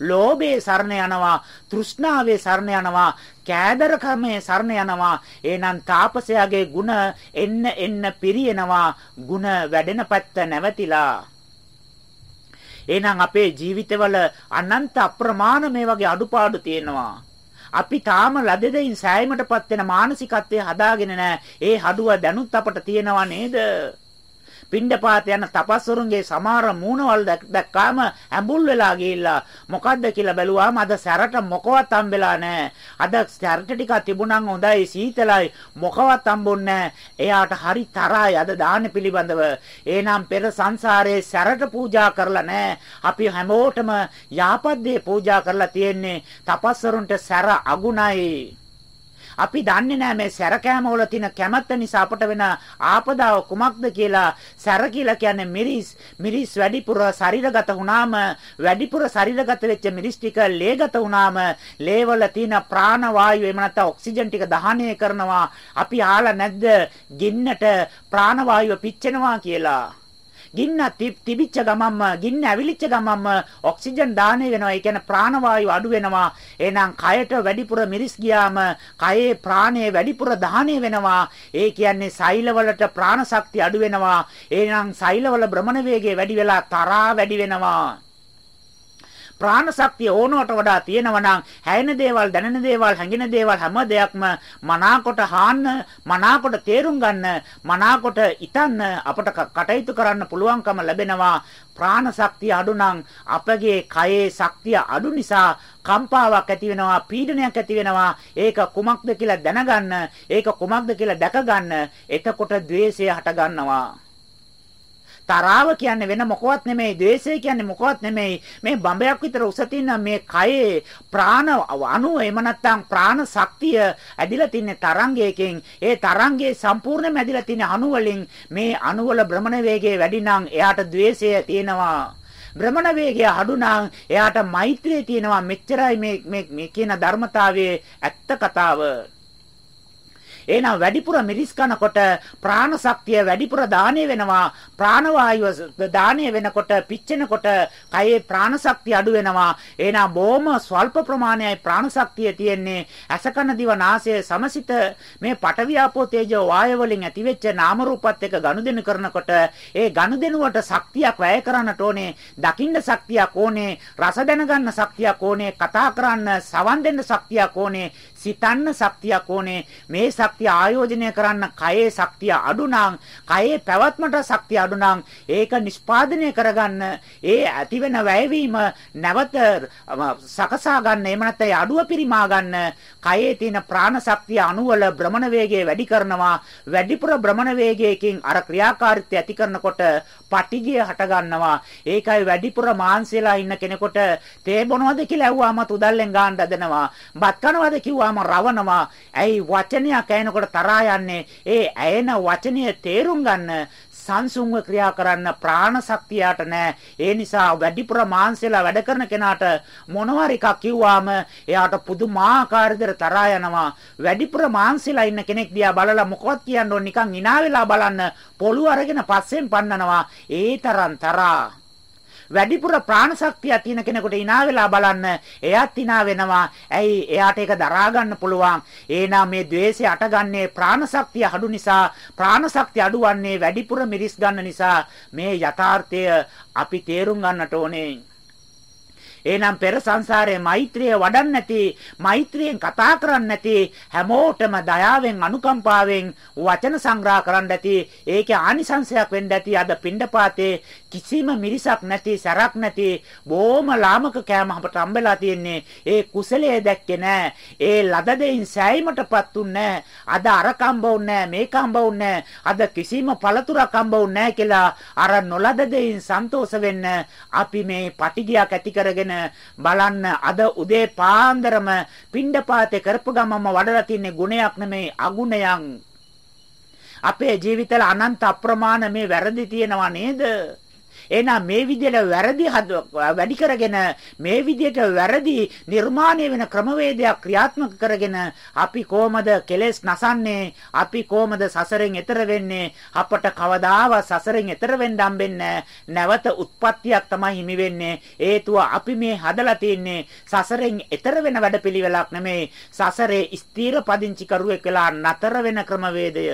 ලෝභයේ සරණ යනවා, තෘෂ්ණාවේ සරණ යනවා, කෑදරකමේ සරණ යනවා. එහෙනම් තාපසයාගේ ಗುಣ එන්න එන්න පිරියනවා. ಗುಣ වැඩෙන පැත්ත නැවතිලා. එහෙනම් අපේ ජීවිතවල අනන්ත අප්‍රමාණ මේ වගේ අඩුපාඩු තියෙනවා. අපි තාම ලදෙදින් සෑයීමටපත් වෙන මානසිකත්වයේ හදාගෙන නැහැ. ඒ හඩුව දැනුත් අපට තියෙනවා නේද? පිණ්ඩපාත යන තපස්වරුන්ගේ සමහර මූණවල් දැක්කාම ඇඹුල් වෙලා ගිහිල්ලා මොකද්ද කියලා බැලුවාම අද සැරට මොකවත් හම්බෙලා නැහැ. අද සැරට ටිකක් තිබුණනම් හොඳයි සීතලයි මොකවත් හම්බුන්නේ එයාට හරි තරහයි අද දාන පිළිබඳව. එහෙනම් පෙර සංසාරයේ සැරට පූජා කරලා නැහැ. අපි හැමෝටම යාපත් දේ පූජා කරලා තියෙන්නේ තපස්වරුන්ට සැර අගුණයි. අපි දන්නේ නැහැ මේ සැරකෑම වල තියෙන කැමැත්ත නිසා අපට වෙන ආපදාව කුමක්ද කියලා. සැර කියලා කියන්නේ මිරිස්. මිරිස් වැඩිපුර ශරීරගත වුණාම වැඩිපුර ශරීරගත වෙච්ච මිරිස් ටික ලේගත වුණාම ලේවල තියෙන ප්‍රාණ වායුව එහෙම නැත්නම් ඔක්සිජන් ටික දහනය කරනවා. අපි ආලා නැද්ද? ගින්නට ප්‍රාණ වායුව පිච්චෙනවා කියලා. ගින්න තිබිච්ච ගමම්ම ගින්න ඇවිලිච්ච ගමම්ම ඔක්සිජන් දාණය වෙනවා. ඒ කියන්නේ ප්‍රාණවායු අඩු වෙනවා. එහෙනම් කයට වැඩිපුර මිරිස් ගියාම කයේ ප්‍රාණය වැඩිපුර දාණය වෙනවා. ඒ කියන්නේ සෛලවලට ප්‍රාණ ශක්තිය අඩු වෙනවා. එහෙනම් සෛලවල භ්‍රමණ වේගය වැඩි වෙලා තරහා වැඩි වෙනවා. ප්‍රාණ ශක්තිය ඕනවට වඩා තියෙනවා නම් හැයෙන දේවල් දැනෙන දේවල් හැඟෙන දේවල් හැම දෙයක්ම මනාකොට හාන්න මනාකොට තේරුම් ගන්න මනාකොට ඉතන්න අපට කටයුතු කරන්න පුළුවන්කම ලැබෙනවා. ප්‍රාණ ශක්තිය අඩු නම් අපගේ කයේ ශක්තිය අඩු නිසා කම්පාවක් ඇති වෙනවා පීඩනයක් ඇති වෙනවා. ඒක කුමක්ද කියලා දැනගන්න ඒක කුමක්ද කියලා දැක ගන්න එතකොට द्वේෂය හට ගන්නවා. තරාව කියන්නේ වෙන මොකවත් නෙමෙයි. ද්වේෂය කියන්නේ මොකවත් නෙමෙයි. මේ බඹයක් විතර උස තියෙන මේ කයේ ප්‍රාණ අණු එහෙම නැත්නම් ප්‍රාණ ශක්තිය ඇදිලා තින්නේ තරංගයකින්. ඒ තරංගයේ සම්පූර්ණයෙන්ම ඇදිලා තියෙන අණු වලින් මේ අණු වල භ්‍රමණ වේගය වැඩි නම් එයාට ද්වේෂය තියෙනවා. භ්‍රමණ වේගය අඩු නම් එයාට මෛත්‍රිය තියෙනවා. මෙච්චරයි මේ මේ කියන ධර්මතාවයේ ඇත්ත කතාව. එහෙනම් වැඩිපුර මිරිස් කනකොට ප්‍රාණ ශක්තිය වැඩිපුර දාණය වෙනවා. ප්‍රාණවායුව දාණය වෙනකොට පිච්චෙනකොට කයේ ප්‍රාණ ශක්තිය අඩු වෙනවා. එහෙනම් බොහොම ස්වල්ප ප්‍රමාණයයි ප්‍රාණ ශක්තිය තියෙන්නේ. අසකන දිව නාසය සමසිත මේ පටවියාපෝ තේජෝ වාය වලින් ඇතිවෙච්ච නාම රූපත් එක්ක ගනුදෙනු කරනකොට ඒ ගනුදෙනුවට ශක්තියක් වැය කරන්නට ඕනේ. දකින්න ශක්තියක් ඕනේ. රස දැනගන්න ශක්තියක් ඕනේ. කතා කරන්න, සවන් දෙන්න ශක්තියක් ඕනේ. සිතන්න ශක්තියක් ඕනේ. මේ ශක්තිය ආයෝජනය කරන්න කයේ ශක්තිය අඩු නම්, කයේ පැවැත්මට ශක්තිය අඩු නම් ඒක නිෂ්පාදනය කරගන්න ඒ ඇතිවෙන වැයවීම නැවත සකසා ගන්න එහෙම නැත්නම් අඩුව පිරිමා ගන්න කයේ තියෙන ප්‍රාණ ශක්තිය අණුවල භ්‍රමණ වේගය වැඩි කරනවා. වැඩිපුර භ්‍රමණ වේගයකින් අර ක්‍රියාකාරීත්වය ඇති කරනකොට පටිගිය හට ගන්නවා. ඒකයි වැඩිපුර මාංශයලා ඉන්න කෙනෙකුට තේ බොනවද කියලා ඇහුවාම තුදල්ලෙන් ගාන්න හදනවා. බත් කනවද කිව්වාම රවනවා. ඇයි වචනයක් ඇහෙනකොට තරහා යන්නේ? ඒ ඇයෙන වචනය තේරුම් ගන්න සංසුන්ව ක්‍රියා කරන්න ප්‍රාණ ශක්තියට නැහැ. ඒ නිසා වැඩිපුර මාංශයලා වැඩ කරන කෙනාට මොනවා එකක් කිව්වාම එයාට පුදුමාකාර විදිහට තරහා යනවා. වැඩිපුර මාංශයලා ඉන්න කෙනෙක් දිහා බලලා මොකවත් කියන්න ඕන නිකන් hina වෙලා බලන්න පොළු අරගෙන පස්සෙන් පන්නනවා. ඒ තරම් තරහා වැඩිපුර ප්‍රාණ ශක්තිය තියෙන කෙනෙකුට hina වෙලා බලන්න එයාත් hina වෙනවා. ඇයි එයාට ඒක දරා ගන්න පුළුවන්. එහෙනම් මේ द्वේෂය අටගන්නේ ප්‍රාණ ශක්තිය අඩු නිසා ප්‍රාණ ශක්තිය අඩුවන්නේ වැඩිපුර මිරිස් ගන්න නිසා මේ යථාර්ථය අපි තේරුම් ගන්නට ඕනේ. එහෙනම් පෙර සංසාරයේ මෛත්‍රිය වඩන්න නැති මෛත්‍රියෙන් කතා කරන්න නැති හැමෝටම දයාවෙන් අනුකම්පාවෙන් වචන සංග්‍රහ කරන්න ඇති ඒකේ ආනිසංශයක් වෙන්න ඇති අද පිණ්ඩපාතේ කිසිම මිරිසක් නැති සරක් නැති බොහොම ලාමක කෑම අපට හම්බෙලා තියෙන්නේ. ඒ කුසලයේ දැක්කේ නෑ. ඒ ලද දෙයින් සෑයීමටපත් උන්නේ අද අර කම්බවුන්නේ මේක කම්බවුන්නේ අද කිසිම පළතුරක් හම්බවුන්නේ කියලා අර නොලද දෙයින් සන්තෝෂ වෙන්න අපි මේ පටිගයක් ඇති කරගෙන බලන්න අද උදේ පාන්දරම පිණ්ඩපාතේ කරපු ගමම වඩලා තින්නේ ගුණයක් නෙමෙයි අගුණයක්. අපේ ජීවිතවල අනන්ත අප්‍රමාණ මේ වැරදි තියෙනවා නේද? එහෙනම් මේ විදිහට වැරදි වැඩි කරගෙන මේ විදිහට වැරදි නිර්මාණය වෙන ක්‍රමවේදයක් ක්‍රියාත්මක කරගෙන අපි කොහමද කෙලෙස් නසන්නේ? අපි කොහමද සසරෙන් එතර වෙන්නේ? අපට කවදාවත් සසරෙන් එතර වෙන්න හම්බෙන්නේ නැවත උත්පත්තියක් තමයි හිමි වෙන්නේ. හේතුව අපි මේ හදලා තින්නේ සසරෙන් එතර වෙන වැඩපිළිවෙලක් නෙමෙයි. සසරේ ස්ථීර පදිංචි කරුවෙක් වෙලා නතර වෙන ක්‍රමවේදය.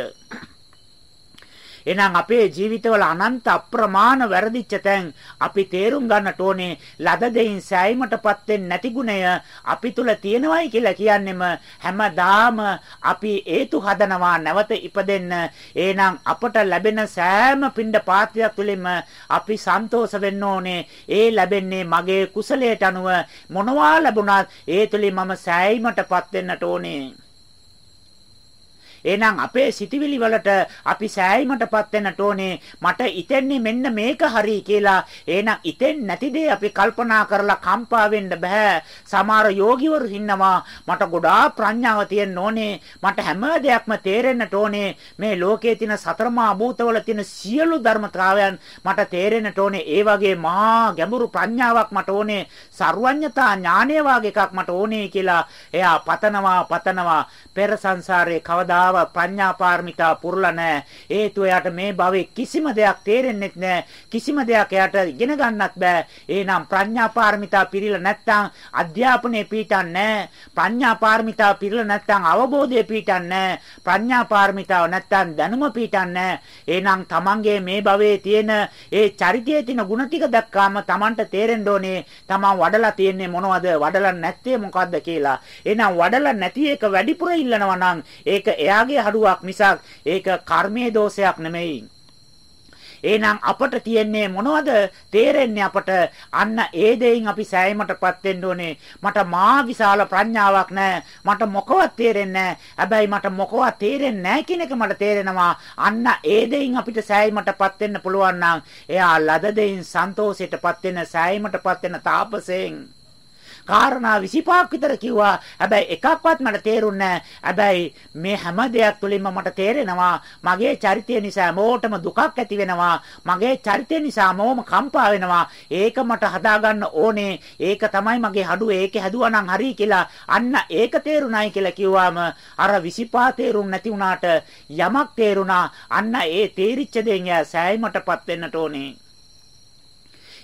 එහෙනම් අපේ ජීවිතවල අනන්ත අප්‍රමාණ වැරදිච්ච තැන් අපි තේරුම් ගන්නට ඕනේ ලද දෙයින් සෑයීමටපත් වෙන්නේ නැති ගුණය අපි තුල තියෙනවයි කියලා කියන්නෙම හැමදාම අපි හේතු හදනවා නැවත ඉපදෙන්න. එහෙනම් අපට ලැබෙන සෑම පින්ඩ පාත්‍රයක් තුළින්ම අපි සන්තෝෂ වෙන්න ඕනේ. ඒ ලැබෙන්නේ මගේ කුසලයට අනුව මොනවා ලැබුණත් ඒ තුලින් මම සෑයීමටපත් වෙන්නට ඕනේ. එහෙනම් අපේ සිටිවිලි වලට අපි සෑයීමටපත් වෙන්නට ඕනේ. මට ඉතින්නේ මෙන්න මේක හරි කියලා. එහෙනම් ඉතින් නැති දේ අපි කල්පනා කරලා කම්පා වෙන්න බෑ. සමහර යෝගිවරු ඉන්නවා මට ගොඩාක් ප්‍රඥාව තියෙන්න ඕනේ. මට හැම දෙයක්ම තේරෙන්නට ඕනේ. මේ ලෝකයේ තියෙන සතරමා භූතවල තියෙන සියලු ධර්මතාවයන් මට තේරෙන්නට ඕනේ. ඒ වගේ මහා ගැඹුරු ප්‍රඥාවක් මට ඕනේ. සර්වඥතා ඥානය වගේ එකක් මට ඕනේ කියලා එයා පතනවා පතනවා පෙර සංසාරේ කවදා ආව ප්‍රඥා පාරමිතා පුරලා නැහැ. හේතුව එයාට මේ භවයේ කිසිම දෙයක් තේරෙන්නේ නැහැ. කිසිම දෙයක් එයාට ඉගෙන ගන්නත් බෑ. එහෙනම් ප්‍රඥා පාරමිතා පිරීලා නැත්නම් අධ්‍යාපනයේ පීඨන්නේ ප්‍රඥා පාරමිතා පිරීලා නැත්නම් අවබෝධයේ පීඨන්නේ ප්‍රඥා පාරමිතාව නැත්නම් දැනුම පීඨන්නේ එහෙනම් තමන්ගේ මේ භවයේ තියෙන ඒ චරිතයේ තියෙන ಗುಣ ටික දැක්කාම තමන්ට තේරෙන්න ඕනේ තමන් වඩලා තියෙන්නේ මොනවද වඩලා නැත්තේ මොකද්ද කියලා. එහෙනම් වඩලා නැති එක වැඩිපුර ඉල්ලනවා නම් ඒක එයා එයාගේ හඩුවක් මිසක් ඒක කර්මයේ දෝෂයක් නෙමෙයි. එහෙනම් අපට තියෙන්නේ මොනවද? තේරෙන්නේ අපට අන්න ඒ දෙයින් අපි සෑයීමටපත් වෙන්න ඕනේ. මට මා විශාල ප්‍රඥාවක් නැහැ. මට මොකවත් තේරෙන්නේ නැහැ. හැබැයි මට මොකවත් තේරෙන්නේ නැහැ කියන එක මට තේරෙනවා. අන්න ඒ දෙයින් අපිට සෑයීමටපත් වෙන්න පුළුවන් නම් එයා ලද දෙයින් සන්තෝෂයටපත් වෙන සෑයීමටපත් වෙන තාපසයෙන් කාරණා 25ක් විතර කිව්වා. හැබැයි එකක්වත් මට තේරුන්නේ හැබැයි මේ හැම දෙයක් තුළින්ම මට තේරෙනවා මගේ චරිතය නිසා මොෝටම දුකක් ඇති වෙනවා. මගේ චරිතය නිසා මොවම කම්පා වෙනවා. ඒක මට හදාගන්න ඕනේ. ඒක තමයි මගේ හඩුව. ඒක හැදුවා නම් හරි කියලා. අන්න ඒක තේරුණයි කියලා කිව්වාම අර 25 තේරුම් නැති වුණාට යමක් තේරුණා. අන්න ඒ තේරිච්ච දෙයින් සෑයීමටපත් වෙන්නට ඕනේ.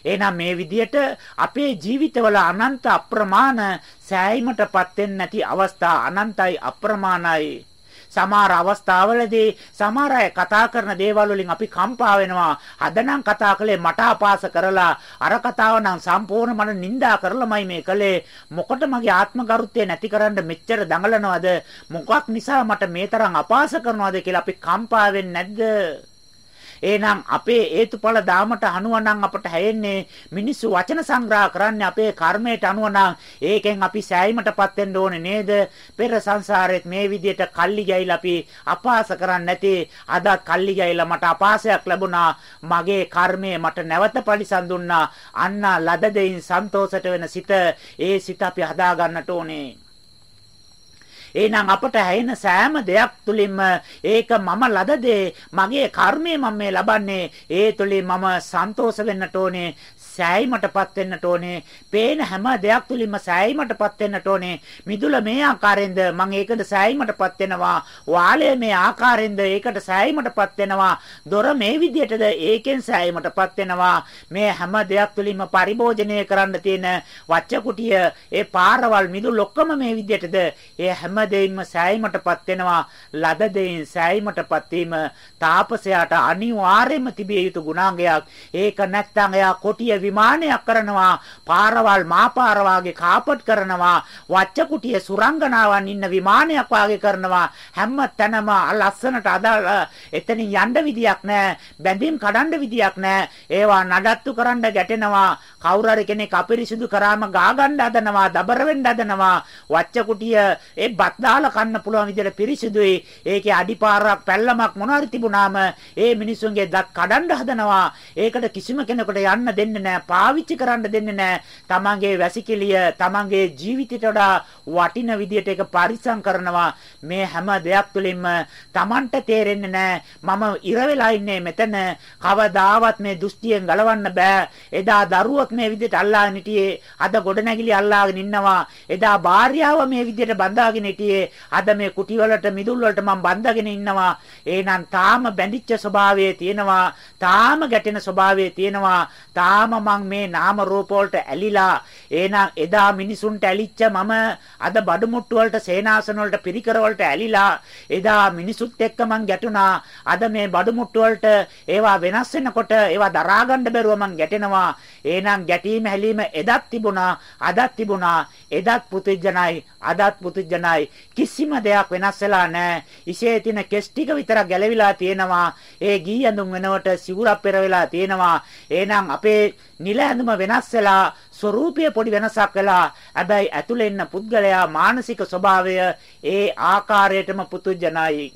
එහෙනම් මේ විදියට අපේ ජීවිතවල අනන්ත අප්‍රමාණ සෑයීමටපත් වෙන්නේ නැති අවස්ථා අනන්තයි අප්‍රමාණයි. සමහර අවස්ථාවලදී සමහර අය කතා කරන දේවල් වලින් අපි කම්පා වෙනවා. අදනම් කතා කළේ මට අපාස කරලා අර කතාව නම් සම්පූර්ණ මන නිඳා කරලමයි මේ කළේ. මොකට මගේ ආත්ම ගරුත්වය නැතිකරන්න මෙච්චර දඟලනවද? මොකක් නිසා මට මේ තරම් අපාස කරනවද කියලා අපි කම්පා වෙන්නේ නැද්ද? එහෙනම් අපේ හේතුඵල දාමට අනුව නම් අපට හැයෙන්නේ මිනිස්සු වචන සංග්‍රහ කරන්නේ අපේ කර්මයට අනුව නම් ඒකෙන් අපි සෑයීමටපත් වෙන්න ඕනේ නේද? පෙර සංසාරෙත් මේ විදිහට කල්ලි ගෑයිලා අපි අපාස කරන්නේ නැති අදත් කල්ලි ගෑයිලා මට අපාසයක් ලැබුණා. මගේ කර්මය මට නැවත පරිසම් දුන්නා. අන්න ලද දෙයින් සන්තෝෂට වෙන සිත ඒ සිත අපි හදා ගන්නට ඕනේ. එහෙනම් අපට හැයෙන සෑම දෙයක් තුලින්ම ඒක මම ලද දේ. මගේ කර්මය මම මේ ලබන්නේ. ඒ තුලින් මම සන්තෝෂ වෙන්නට ඕනේ. සෑයීමටපත් වෙන්නට ඕනේ. පේන හැම දෙයක් තුලින්ම සෑයීමටපත් වෙන්නට ඕනේ. මිදුල මේ ආකාරයෙන්ද මම ඒකට සෑයීමටපත් වෙනවා. වාලය මේ ආකාරයෙන්ද ඒකට සෑයීමටපත් වෙනවා. දොර මේ විදිහටද ඒකෙන් සෑයීමටපත් වෙනවා. මේ හැම දෙයක් තුලින්ම පරිභෝජනය කරන්න තියෙන වච්ච කුටිය, ඒ පාරවල් මිදුල් ඔක්කොම මේ විදිහටද ඒ හැම දෙයින්ම සෑයීමටපත් වෙනවා. ලද දෙයින් සෑයීමටපත් වීම තාපසයාට අනිවාර්යයෙන්ම තිබිය යුතු ගුණාංගයක්. ඒක නැත්නම් එයා කොටිය විමානයක් කරනවා පාරවල් මාපාර වාගේ කාපට් කරනවා වච්ච කුටියේ සුරංගනාවන් ඉන්න විමානයක් වාගේ කරනවා. හැම තැනම ලස්සනට අදාළ එතනින් යන්න විදියක් නැහැ බැඳීම් කඩන්න විදියක් නැහැ. ඒවා නඩත්තු කරන්න ගැටෙනවා. කවුරු හරි කෙනෙක් අපිරිසිදු කරාම ගා ගන්න හදනවා දබර වෙන්න හදනවා. වච්ච කුටිය ඒ බත් දාලා කන්න පුළුවන් විදිහට පිරිසිදුයි. ඒකේ අඩිපාරක් පැල්ලමක් මොනවාරි තිබුණාම ඒ මිනිසුන්ගේ දත් කඩන්න හදනවා. ඒකට කිසිම කෙනෙකුට යන්න දෙන්නේ නැහැ. පාවිච්චි කරන්න දෙන්නේ නැහැ. තමන්ගේ වැසිකිළිය තමන්ගේ ජීවිතයට වඩා වටින විදියට ඒක පරිසම් කරනවා. මේ හැම දෙයක් තුළින්ම තමන්ට තේරෙන්නේ නැහැ. මම ඉර වෙලා ඉන්නේ මෙතන. කවදාවත් මේ දෘෂ්ටියෙන් ගලවන්න බෑ. එදා දරුවොත් මේ විදියට අල්ලාගෙන හිටියේ. අද ගොඩනැගිලි අල්ලාගෙන ඉන්නවා. එදා භාර්යාව මේ විදියට බඳාගෙන හිටියේ. අද මේ කුටි වලට මිදුල් වලට මම බඳගෙන ඉන්නවා. එහෙනම් තාම බැඳිච්ච ස්වභාවයේ තියෙනවා. තාම ගැටෙන ස්වභාවයේ තියෙනවා. තාම මං මේ නාම රූප වලට ඇලිලා එහෙනම් එදා මිනිසුන්ට ඇලිච්ච මම අද බඩු මුට්ටු වලට සේනාසන වලට පිරිකර වලට ඇලිලා එදා මිනිසුත් එක්ක මං ගැටුණා. අද මේ බඩු මුට්ටු වලට ඒවා වෙනස් වෙනකොට ඒවා දරා ගන්න බැරුව මං ගැටෙනවා. එහෙනම් ගැටීම හැලීම එදත් තිබුණා අදත් තිබුණා. එදත් පුදුජනයි අදත් පුදුජනයි කිසිම දෙයක් වෙනස් වෙලා නැහැ. ඉසේ තින කෙස් ටික විතර ගැලවිලා තියෙනවා. ඒ ගී ඇඳුම් වෙනවට සිවුරක් පෙර වෙලා තියෙනවා. එහෙනම් අපේ නිල ඇඳුම වෙනස් වෙලා ස්වરૂපය පොඩි වෙනසක් වෙලා හැබැයි ඇතුළේ ඉන්න පුද්ගලයා මානසික ස්වභාවය ඒ ආකාරයටම පුතුජනයි.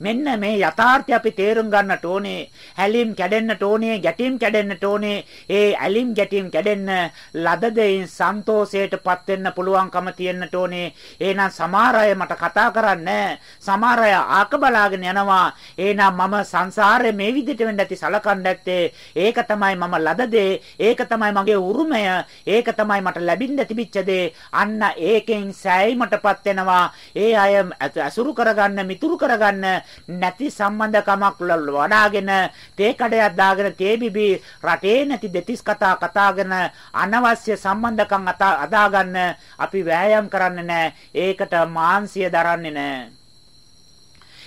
මෙන්න මේ යථාර්ථය අපි තේරුම් ගන්නට ඕනේ. ඇලීම් කැඩෙන්නට ඕනේ, ගැටීම් කැඩෙන්නට ඕනේ. ඒ ඇලීම් ගැටීම් කැඩෙන්න ලද දෙයින් සන්තෝෂයටපත් වෙන්න පුළුවන්කම තියෙන්නට ඕනේ. එහෙනම් සමහර අය මට කතා කරන්නේ සමහර අය ආක බලාගෙන යනවා. එහෙනම් මම සංසාරේ මේ විදිහට වෙන්න ඇති සලකන්න ඇත්තේ. ඒක තමයි මම ලද දේ. ඒක තමයි මගේ උරුමය. ඒක තමයි මට ලැබින්න තිබිච්ච දේ. අන්න ඒකෙන් සෑයීමටපත් වෙනවා. ඒ අය අසුරු කරගන්න, මිතුරු කරගන්න නැති සම්බන්ධකමක් වඩාගෙන තේ කඩයක් දාගෙන තේ බිබි රටේ නැති දෙතිස් කතා කතාගෙන අනවශ්‍ය සම්බන්ධකම් අදාගන්න අපි වෑයම් කරන්නේ නැහැ ඒකට මාන්සිය දරන්නේ නැහැ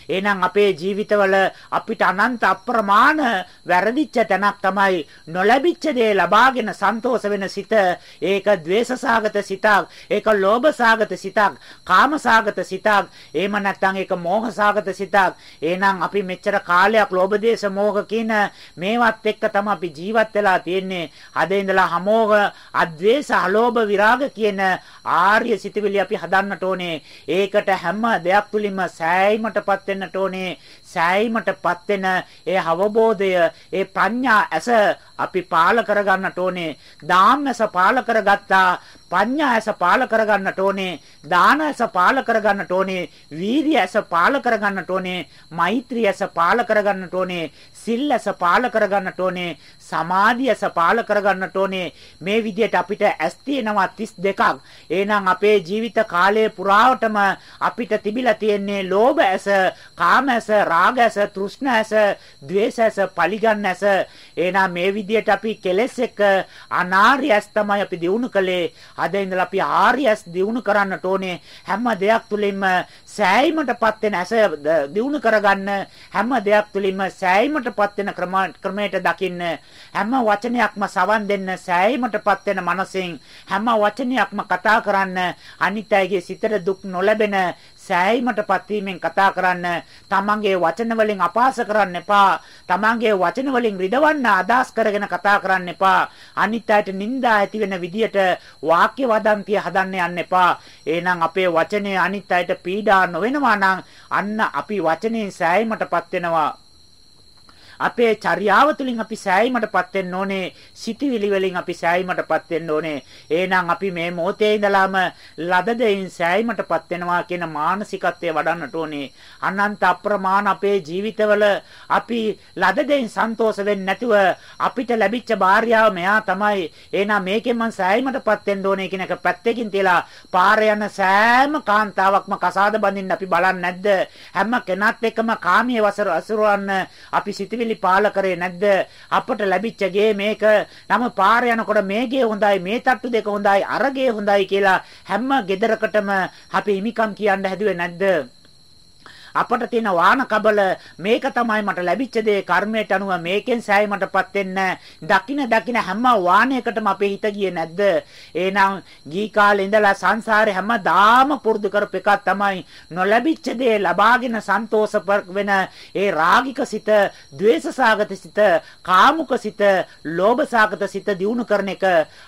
එහෙනම් අපේ ජීවිතවල අපිට අනන්ත අප්‍රමාණ වැරදිච්ච තැනක් තමයි නොලැබිච්ච දේ ලබාගෙන සන්තෝෂ වෙන සිත. ඒක द्वේෂසාගත සිතක්, ඒක ලෝභසාගත සිතක්, කාමසාගත සිතක්, එහෙම නැත්නම් ඒක මෝහසාගත සිතක්. එහෙනම් අපි මෙච්චර කාලයක් ලෝභ දේශ මෝහ කියන මේවත් එක්ක තමයි අපි ජීවත් වෙලා තියෙන්නේ. අද ඉඳලා හමෝහ, අද්වේෂ, අලෝභ, විරාග කියන ආර්ය සිතවිලි අපි හදන්නට ඕනේ. ඒකට හැම දෙයක් තුලින්ම සෑයීමටපත් වෙන්නට ඕනේ. සෑයීමටපත් වෙන ඒ අවබෝධය, ඒ ප්‍රඥා ඇස අපි පාල කරගන්නට ඕනේ. ධාම්නස පාල කරගත්තා. පඤ්ඤා ඇස පාල කරගන්නට ඕනේ දාන ඇස පාල කරගන්නට ඕනේ වීරිය ඇස පාල කරගන්නට ඕනේ මෛත්‍රිය ඇස පාල කරගන්නට ඕනේ සිල් ඇස පාල කරගන්නට ඕනේ සමාධිය ඇස පාල කරගන්නට ඕනේ. මේ විදිහට අපිට ඇස් තියෙනවා 32ක් එහෙනම් අපේ ජීවිත කාලය පුරාවටම අපිට තිබිලා තියෙන්නේ ලෝභ ඇස කාම ඇස රාග ඇස තෘෂ්ණ ඇස ද්වේෂ ඇස පලිගන්න ඇස. එහෙනම් මේ විදිහට අපි කෙලෙස් එක අනාර්ය ඇස් තමයි අපි දිනු කළේ. අද ඉඳලා අපි ආර්යස් දිනු කරන්නට ඕනේ. හැම දෙයක් තුලින්ම සෑයීමටපත් වෙන ඇස දිනු කරගන්න හැම දෙයක් තුලින්ම සෑයීමටපත් වෙන ක්‍රමයට දකින්න හැම වචනයක්ම සවන් දෙන්න සෑයීමටපත් වෙන මනසෙන් හැම වචනයක්ම කතා කරන්න අනිත් අයගේ සිතට දුක් නොලැබෙන සෑයීමටපත් වීමෙන් කතා කරන්න තමන්ගේ වචන වලින් අපහාස කරන්න එපා. තමන්ගේ වචන වලින් රිදවන්න අදහස් කරගෙන කතා කරන්න එපා. අනිත් අයට නිନ୍ଦා ඇති වෙන විදියට වාක්‍ය වදන්තිය හදන්න යන්න එපා. එහෙනම් අපේ වචනේ අනිත් අයට පීඩා නොවෙනවා නම් අන්න අපි වචනේ සෑයීමටපත් වෙනවා. අපේ චර්යාව තුළින් අපි සෑයීමටපත් වෙන්න ඕනේ. සිටිවිලි වලින් අපි සෑයීමටපත් වෙන්න ඕනේ. එහෙනම් අපි මේ මොහොතේ ඉඳලාම ලද දෙයින් සෑයීමටපත් වෙනවා කියන මානසිකත්වය වඩන්නට ඕනේ. අනන්ත අප්‍රමාණ අපේ ජීවිතවල අපි ලද දෙයින් සන්තෝෂ වෙන්නේ නැතුව අපිට ලැබිච්ච භාර්යාව මෙයා තමයි. එහෙනම් මේකෙන් මං සෑයීමටපත් වෙන්න ඕනේ කියන එක පැත්තකින් තියලා පාරේ යන සෑම කාන්තාවක්ම කසාද බඳින්න අපි බලන්නේ නැද්ද? හැම කෙනත් එක්කම කාමයේ වසර අසුරවන්න අපි සිටිවිලි සිතුවිලි පාල කරේ නැද්ද? අපට ලැබිච්ච ගේ මේක. නම පාර යනකොට මේ ගේ හොඳයි, මේ තට්ටු දෙක හොඳයි, අර ගේ හොඳයි කියලා හැම ගෙදරකටම අපි හිමිකම් කියන්න හැදුවේ නැද්ද? අපට තියෙන වාහන කබල මේක තමයි මට ලැබිච්ච දේ. කර්මයට අනුව මේකෙන් සෑයීමටපත් වෙන්න දකින දකින හැම වාහනයකටම අපේ හිත ගියේ නැද්ද? එහෙනම් ගී කාලේ ඉඳලා සංසාරේ හැමදාම පුරුදු කරපු එකක් තමයි නොලැබිච්ච දේ ලබාගෙන සන්තෝෂ වෙන ඒ රාගික සිත ද්වේෂසාගත සිත කාමුක සිත ලෝභසාගත සිත දියුණු කරන එක.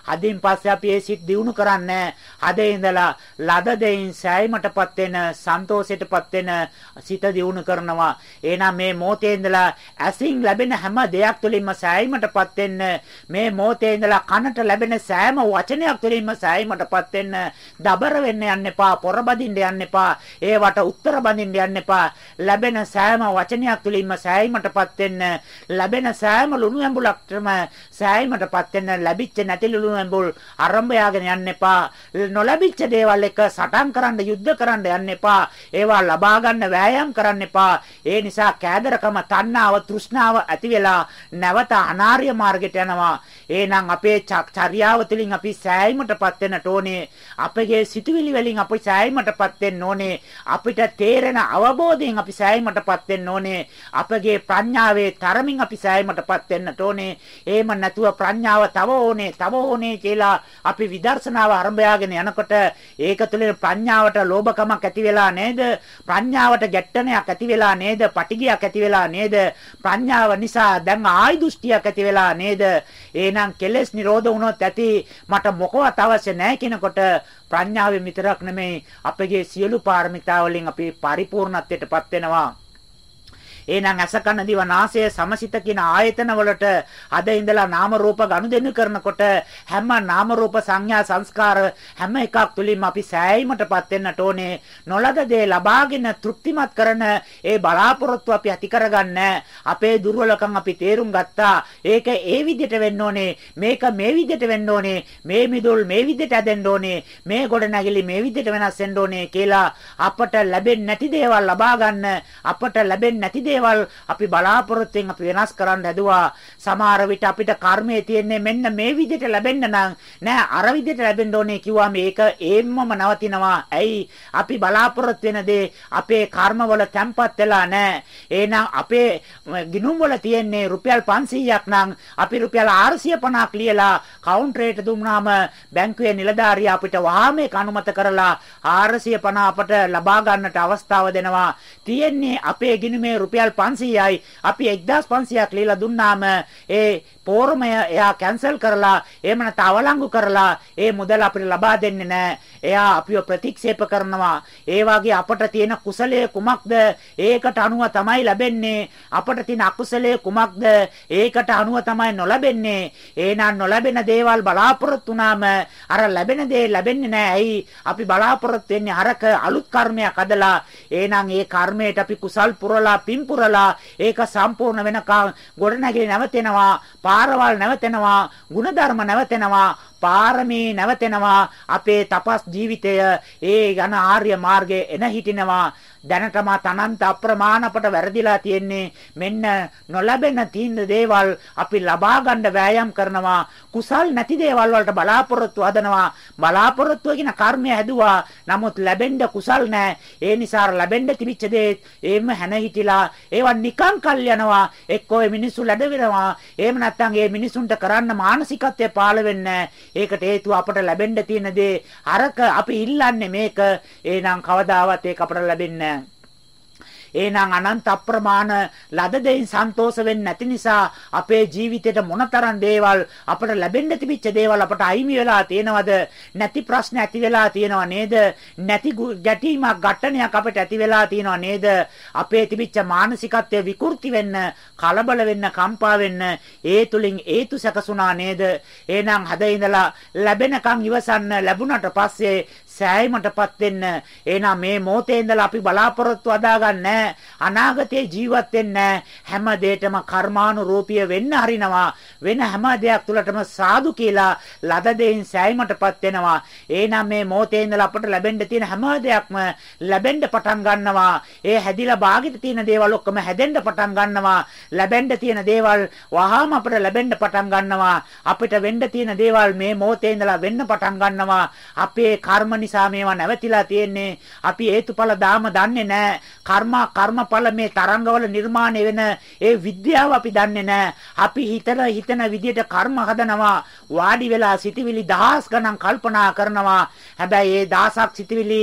අදින් පස්සේ අපි ඒ සිත් දියුණු කරන්නේ අදේ ඉඳලා ලද දෙයින් සෑයීමටපත් වෙන සන්තෝෂයටපත් වෙන සිත දියුණු කරනවා. එහෙනම් මේ මොහොතේ ඉඳලා ඇසින් ලැබෙන හැම දෙයක් තුළින්ම සෑයීමටපත් වෙන්න මේ මොහොතේ ඉඳලා කනට ලැබෙන සෑම වචනයක් තුළින්ම සෑයීමටපත් වෙන්න දබර වෙන්න යන්න එපා, පොරබදින්න යන්න එපා, ඒවට උත්තර බඳින්න යන්න එපා. ලැබෙන සෑම වචනයක් තුළින්ම සෑයීමටපත් වෙන්න ලැබෙන සෑම ලුණු ඇඹුලක්ටම සෑයීමටපත් වෙන්න ලැබිච්ච නැති ලුණු ඇඹුල් අරඹයාගෙන යන්න එපා. නොලැබිච්ච දේවල් එක සටන් කරන්න, යුද්ධ කරන්න යන්න එපා. ඒවා ලබා ගන්න වෑයම් කරන්න එපා. ඒ නිසා කෑදරකම, තණ්හාව, තෘෂ්ණාව ඇති වෙලා නැවත අනාර්ය මාර්ගයට යනවා. එහෙනම් අපේ චර්යාව තුළින් අපි සෑයීමටපත් වෙන්නට ඕනේ. අපගේ සිතුවිලි වලින් අපි සෑයීමටපත් වෙන්න ඕනේ. අපිට තේරෙන අවබෝධයෙන් අපි සෑයීමටපත් වෙන්න ඕනේ. අපගේ ප්‍රඥාවේ තරමින් අපි සෑයීමටපත් වෙන්නට ඕනේ. එහෙම නැතුව ප්‍රඥාව තව ඕනේ, තව ඕනේ කියලා අපි විදර්ශනාව ආරම්භයාගෙන යනකොට ඒක තුළින් ප්‍රඥාවට ලෝභකමක් ඇති වෙලා නේද? ප්‍රඥාවට මට ගැට්ටනයක් ඇති වෙලා නේද? පටිගයක් ඇති වෙලා නේද? ප්‍රඥාව නිසා දැන් ආයි දෘෂ්ටියක් ඇති වෙලා නේද? එහෙනම් කෙලෙස් නිරෝධ වුණොත් ඇති මට මොකවත් අවශ්‍ය නැහැ කියනකොට ප්‍රඥාවෙන් විතරක් නෙමෙයි අපගේ සියලු පාරමිතා වලින් අපි පරිපූර්ණත්වයටපත් වෙනවා. එහෙනම් අස කන දිව නාසය සමසිත කියන ආයතන වලට අද ඉඳලා නාම රූප ගනුදෙනු කරනකොට හැම නාම රූප සංඥා සංස්කාර හැම එකක් තුලින්ම අපි සෑයීමටපත් වෙන්නට ඕනේ. නොලද දේ ලබාගෙන තෘප්තිමත් කරන ඒ බලාපොරොත්තු අපි ඇති කරගන්න අපේ දුර්වලකම් අපි තේරුම් ගත්තා. ඒක ඒ විදිහට වෙන්න ඕනේ. මේක මේ විදිහට වෙන්න ඕනේ. මේ මිදුල් මේ විදිහට ඇදෙන්න ඕනේ. මේ ගොඩ නැගිලි මේ විදිහට වෙනස් වෙන්න ඕනේ කියලා අපට ලැබෙන්නේ නැති දේවල් ලබා ගන්න අපට ලැබෙන්නේ නැති දේවල් අපි බලාපොරොත්තුෙන් අපි වෙනස් කරන්න හැදුවා. සමහර විට අපිට කර්මයේ තියෙන්නේ මෙන්න මේ විදිහට ලැබෙන්න නම් නෑ අර විදිහට ලැබෙන්න ඕනේ කිව්වම ඒක ඒම්මම නවතිනවා. ඇයි? අපි බලාපොරොත්තු වෙන දේ අපේ කර්මවල තැම්පත් වෙලා නෑ. එහෙනම් අපේ ගිණුම් වල තියෙන්නේ රුපියල් 500ක් නම් අපි රුපියල් 450ක් ලියලා කවුන්ටරේට දුන්නාම බැංකුවේ නිලධාරියා අපිට වහාම ඒක අනුමත කරලා 450 අපට ලබා ගන්නට අවස්ථාව දෙනවා. තියෙන්නේ අපේ ගිණුමේ රුපියල් රුපියල් 500යි අපි 1500ක් ලීලා දුන්නාම ඒ පෝරමය එයා කැන්සල් කරලා එහෙම නැත්නම් අවලංගු කරලා ඒ මුදල අපිට ලබා දෙන්නේ නැහැ. එයා අපිව ප්‍රතික්ෂේප කරනවා. ඒ වාගේ අපට තියෙන කුසලයේ කුමක්ද? ඒකට අනුව තමයි ලැබෙන්නේ. අපට තියෙන අකුසලයේ කුමක්ද? ඒකට අනුව තමයි නොලැබෙන්නේ. එහෙනම් නොලැබෙන දේවල් බලාපොරොත්තු වුනාම අර ලැබෙන දේ ලැබෙන්නේ නැහැ. ඇයි? අපි බලාපොරොත්තු වෙන්නේ අරක අලුත් කර්මයක් අදලා. එහෙනම් ඒ කර්මයට අපි කුසල් පුරලා පින් පුරලා ඒක සම්පූර්ණ වෙනකන් ගොඩනැගිලි නැවතෙනවා. පාරවල් නැවතෙනවා. ಗುಣධර්ම නැවතෙනවා. පාරමී නැවතෙනවා අපේ තපස් ජීවිතය ඒ යන ආර්ය මාර්ගයේ එන හිටිනවා දැනටමත් අනන්ත අප්‍රමාණ අපට වැරදිලා තියෙන්නේ. මෙන්න නොලැබෙන තීන්ද දේවල් අපි ලබා ගන්න වෑයම් කරනවා. කුසල් නැති දේවල් වලට බලාපොරොත්තු හදනවා. බලාපොරොත්තු කියන කර්මය හැදුවා. නමුත් ලැබෙන්න කුසල් නැහැ ඒ නිසා ලැබෙන්න තිබිච්ච දේ එහෙම හැන හිටිලා ඒවා නිකං කල් යනවා. එක්කෝ මිනිස්සු ලැඩ වෙනවා. එහෙම නැත්නම් ඒ මිනිසුන්ට කරන්න මානසිකත්වය පාළ වෙන්නේ ඒකට හේතුව අපට ලැබෙන්න තියෙන දේ අරක අපි ඉල්ලන්නේ මේක. එහෙනම් කවදාවත් ඒක අපට ලැබෙන්නේ එහෙනම් අනන්ත අප්‍රමාණ ලද දෙයින් සන්තෝෂ වෙන්නේ නැති නිසා අපේ ජීවිතේට මොනතරම් දේවල් අපට ලැබෙන්න තිබිච්ච දේවල් අපට අයිමි වෙලා තියෙනවද? නැති ප්‍රශ්න ඇති වෙලා තියෙනව නේද? නැති ගැටීමක් ඝට්ටනයක් අපට ඇති වෙලා තියෙනව නේද? අපේ තිබිච්ච මානසිකත්වය විකෘති වෙන්න කලබල වෙන්න කම්පා වෙන්න ඒ තුලින් හේතු සැකසුණා නේද? එහෙනම් හද ඉඳලා ලැබෙනකන් ඉවසන්න ලැබුණට පස්සේ සෑයීමටපත් වෙන්න. එහෙනම් මේ මොහොතේ ඉඳලා අපි බලාපොරොත්තු අදාගන්නේ. අනාගතේ ජීවත් වෙන්නේ. හැම දෙයකම කර්මානුරූපීය වෙන්න හරිනවා. වෙන හැම දෙයක් තුලටම සාදු කියලා ලද දෙයින් සෑයීමටපත් වෙනවා. එහෙනම් මේ මොහොතේ ඉඳලා අපට ලැබෙන්න තියෙන හැම දෙයක්ම ලැබෙන්න පටන් ගන්නවා. ඒ හැදිලා භාගිත තියෙන දේවල් ඔක්කොම හැදෙන්න පටන් ගන්නවා. ලැබෙන්න තියෙන දේවල් වහාම අපට ලැබෙන්න පටන් ගන්නවා. අපිට වෙන්න තියෙන දේවල් මේ මොහොතේ ඉඳලා වෙන්න පටන් ගන්නවා. අපේ කර්ම නිසා මේවා නැවතිලා තියෙන්නේ අපි හේතුඵල දාම දන්නේ නැහැ කර්මා කර්මඵල මේ තරංගවල නිර්මාණය වෙන ඒ විද්‍යාව අපි දන්නේ නැහැ. අපි හිතන හිතන විදිහට කර්ම හදනවා. වාඩි වෙලා සිටිවිලි දහස් ගණන් කල්පනා කරනවා. හැබැයි ඒ දහසක් සිටිවිලි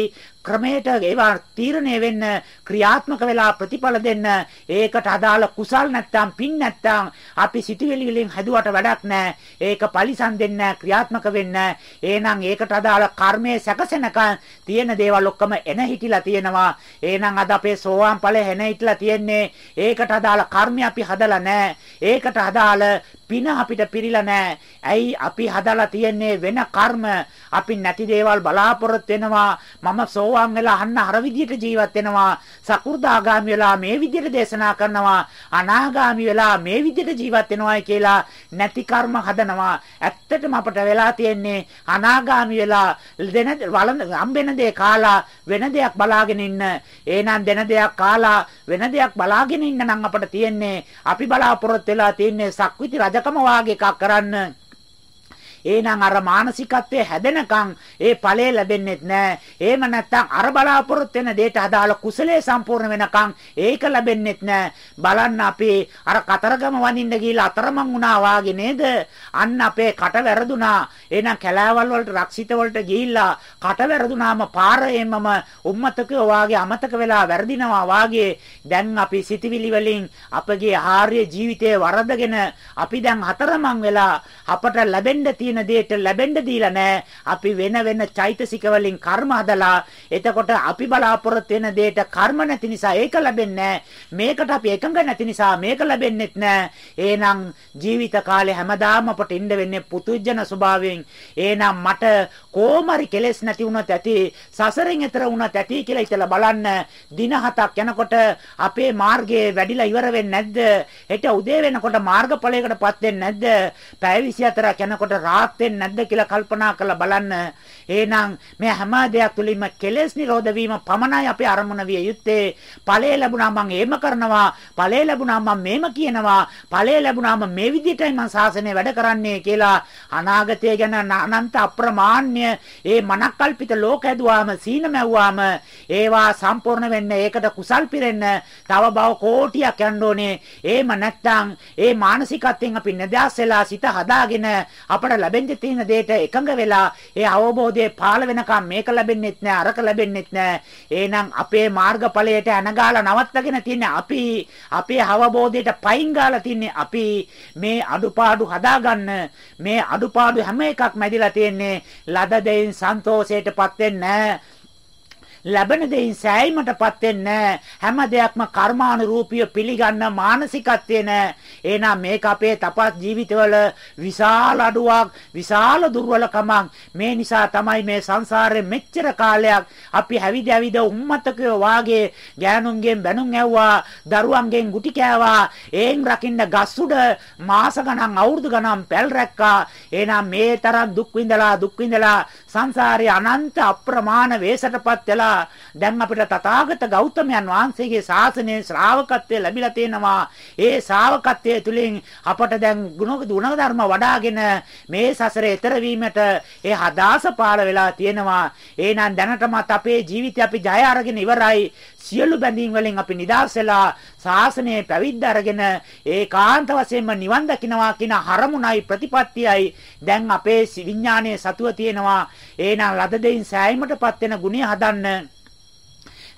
ක්‍රමයට ඒවා තීරණය වෙන්න ක්‍රියාත්මක වෙලා ප්‍රතිඵල දෙන්න ඒකට අදාළ කුසල් නැත්තම් පින් නැත්තම් අපි සිටිවිලි වලින් හැදුවට වැඩක් නැහැ. ඒක පරිසම් දෙන්න ක්‍රියාත්මක වෙන්න. එහෙනම් ඒකට අදාළ කර්මයේ සැකසෙනකන් තියෙන දේවල් ඔක්කොම එන හිටිලා තියෙනවා. එහෙනම් අද අපේ සෝවාන් ඵලය එන හිටිලා තියෙන්නේ. ඒකට අදාළ කර්මය අපි හදලා නැහැ. ඒකට අදාළ පින අපිට පිරීලා නැහැ. ඇයි අපි හදලා තියන්නේ වෙන කර්ම. අපි නැති දේවල් බලාපොරොත්තු වෙනවා. මම සෝවාන් වෙලා අන්න අර විදියට ජීවත් වෙනවා. සකු르දාගාමි වෙලා මේ විදියට දේශනා කරනවා. අනාගාමි වෙලා මේ විදියට ජීවත් වෙනවායි කියලා නැති කර්ම හදනවා. ඇත්තටම අපට වෙලා තියෙන්නේ අනාගාමි වෙලා දෙන වළඳ හම්බෙන දේ කාලා වෙන දෙයක් බලාගෙන ඉන්න. එහෙනම් දෙන දෙයක් කාලා වෙන දෙයක් බලාගෙන ඉන්න නම් අපට තියෙන්නේ අපි බලාපොරොත්තු වෙලා තියෙන්නේ සක්විති රජ රජකම වාගේ එකක් කරන්න. එහෙනම් අර මානසිකත්වයේ හැදෙනකන් ඒ ඵලය ලැබෙන්නේ නැහැ. එහෙම නැත්නම් අර බලාපොරොත්තු වෙන දෙයට අදාළ කුසලයේ සම්පූර්ණ වෙනකන් ඒක ලැබෙන්නේ නැහැ. බලන්න අපි අර කතරගම වඳින්න ගිහිල්ලා අතරමං වුණා වාගේ නේද? අන්න අපේ කට වැරදුනා. එහෙනම් කැලෑවල් වලට රක්ෂිත වලට ගිහිල්ලා කට වැරදුනාම පාරේමම උම්මතකෝ වාගේ අමතක වෙලා වැරදිනවා වාගේ දැන් අපි සිටිවිලි වලින් අපගේ ආර්ය ජීවිතයේ වරදගෙන අපි දැන් අතරමං වෙලා අපට ලැබෙන්න තියෙන දෙයට ලැබෙන්න දීලා නැහැ. අපි වෙන වෙන චෛතසික වලින් කර්ම හදලා එතකොට අපි බලාපොරොත්තු වෙන දෙයට කර්ම නැති නිසා ඒක ලැබෙන්නේ මේකට අපි එකඟ නැති නිසා මේක ලැබෙන්නේත් නැහැ. එහෙනම් ජීවිත කාලේ හැමදාම අපට ඉන්න වෙන්නේ පුතුජන ස්වභාවයෙන්. එහෙනම් මට කොහොමරි කෙලෙස් නැති වුණත් ඇති සසරෙන් එතර වුණත් ඇති කියලා හිතලා බලන්න දින හතක් යනකොට අපේ මාර්ගයේ වැඩිලා ඉවර වෙන්නේ නැද්ද? හෙට උදේ වෙනකොට මාර්ගඵලයකටපත් වෙන්නේ නැද්ද? පැය 24ක් යනකොට රාත් වෙන්නේ නැද්ද කියලා කල්පනා කරලා බලන්න. එහෙනම් මේ හැම දෙයක් තුළින්ම කෙලෙස් නිරෝධ වීම පමණයි අපේ අරමුණ විය යුත්තේ. ඵලය ලැබුණා මම එහෙම කරනවා. ඵලය ලැබුණා මම මේම කියනවා. ඵලය ලැබුණාම මේ විදිහටයි මම සාසනය වැඩ කරන්නේ කියලා අනාගතය ගැන ගැන අනන්ත අප්‍රමාණ්‍ය ඒ මනක්කල්පිත ලෝක ඇදුවාම සීන මැව්වාම ඒවා සම්පූර්ණ වෙන්න ඒකට කුසල් පිරෙන්න තව බව කෝටියක් යන්න ඕනේ. ඒම නැත්තම් ඒ මානසිකත්වයෙන් අපි නිදහස් වෙලා සිත හදාගෙන අපට ලැබෙන්න තියෙන දෙයට එකඟ වෙලා ඒ අවබෝධයේ පාළ වෙනකම් මේක ලැබෙන්නෙත් නෑ අරක ලැබෙන්නෙත් නෑ. එහෙනම් අපේ මාර්ගඵලයට අනගාලා නවත්තගෙන තියෙන අපි අපේ අවබෝධයට පයින් ගාලා තින්නේ අපි මේ අඩුපාඩු හදාගන්න මේ අඩුපාඩු හැම එකක් මැදිලා තියෙන්නේ ලද දෙයින් සන්තෝෂයටපත් වෙන්නේ ලැබෙන දෙයින් සෑයීමටපත් වෙන්නේ හැම දෙයක්ම කර්මානුරූපීව පිළිගන්න මානසිකත්වය නෑ. එහෙනම් මේක අපේ තපස් ජීවිතවල විශාල අඩුවක් විශාල දුර්වලකමක්. මේ නිසා තමයි මේ සංසාරේ මෙච්චර කාලයක් අපි හැවිද හැවිද උම්මතකයෝ වාගේ ගෑනුන්ගෙන් බැනුම් ඇව්වා දරුවන්ගෙන් ගුටි කෑවා. ඒන් රකින්න ගස් උඩ මාස ගණන් අවුරුදු ගණන් පැල් රැක්කා. එහෙනම් මේ තරම් දුක් විඳලා දුක් විඳලා සංසාරේ අනන්ත අප්‍රමාණ වේසටපත් වෙලා වෙලා දැන් අපිට තථාගත ගෞතමයන් වහන්සේගේ ශාසනයේ ශ්‍රාවකත්වය ලැබිලා තියෙනවා. ඒ ශ්‍රාවකත්වයේ තුලින් අපට දැන් ගුණ ධර්ම වඩාගෙන මේ සසරේ එතර වීමට ඒ හදාස පාළ වෙලා තියෙනවා. එහෙනම් දැනටමත් අපේ ජීවිතය අපි ජය අරගෙන ඉවරයි. සියලු බැඳීම් වලින් අපි නිදහස් වෙලා ශාසනයේ පැවිද්ද අරගෙන ඒකාන්ත වශයෙන්ම නිවන් දකින්නවා කියන හරමුණයි ප්‍රතිපත්තියයි දැන් අපේ විඥානයේ සතුව තියෙනවා එහෙනම් ලද දෙයින් සෑයීමටපත් වෙන ගුණය හදන්න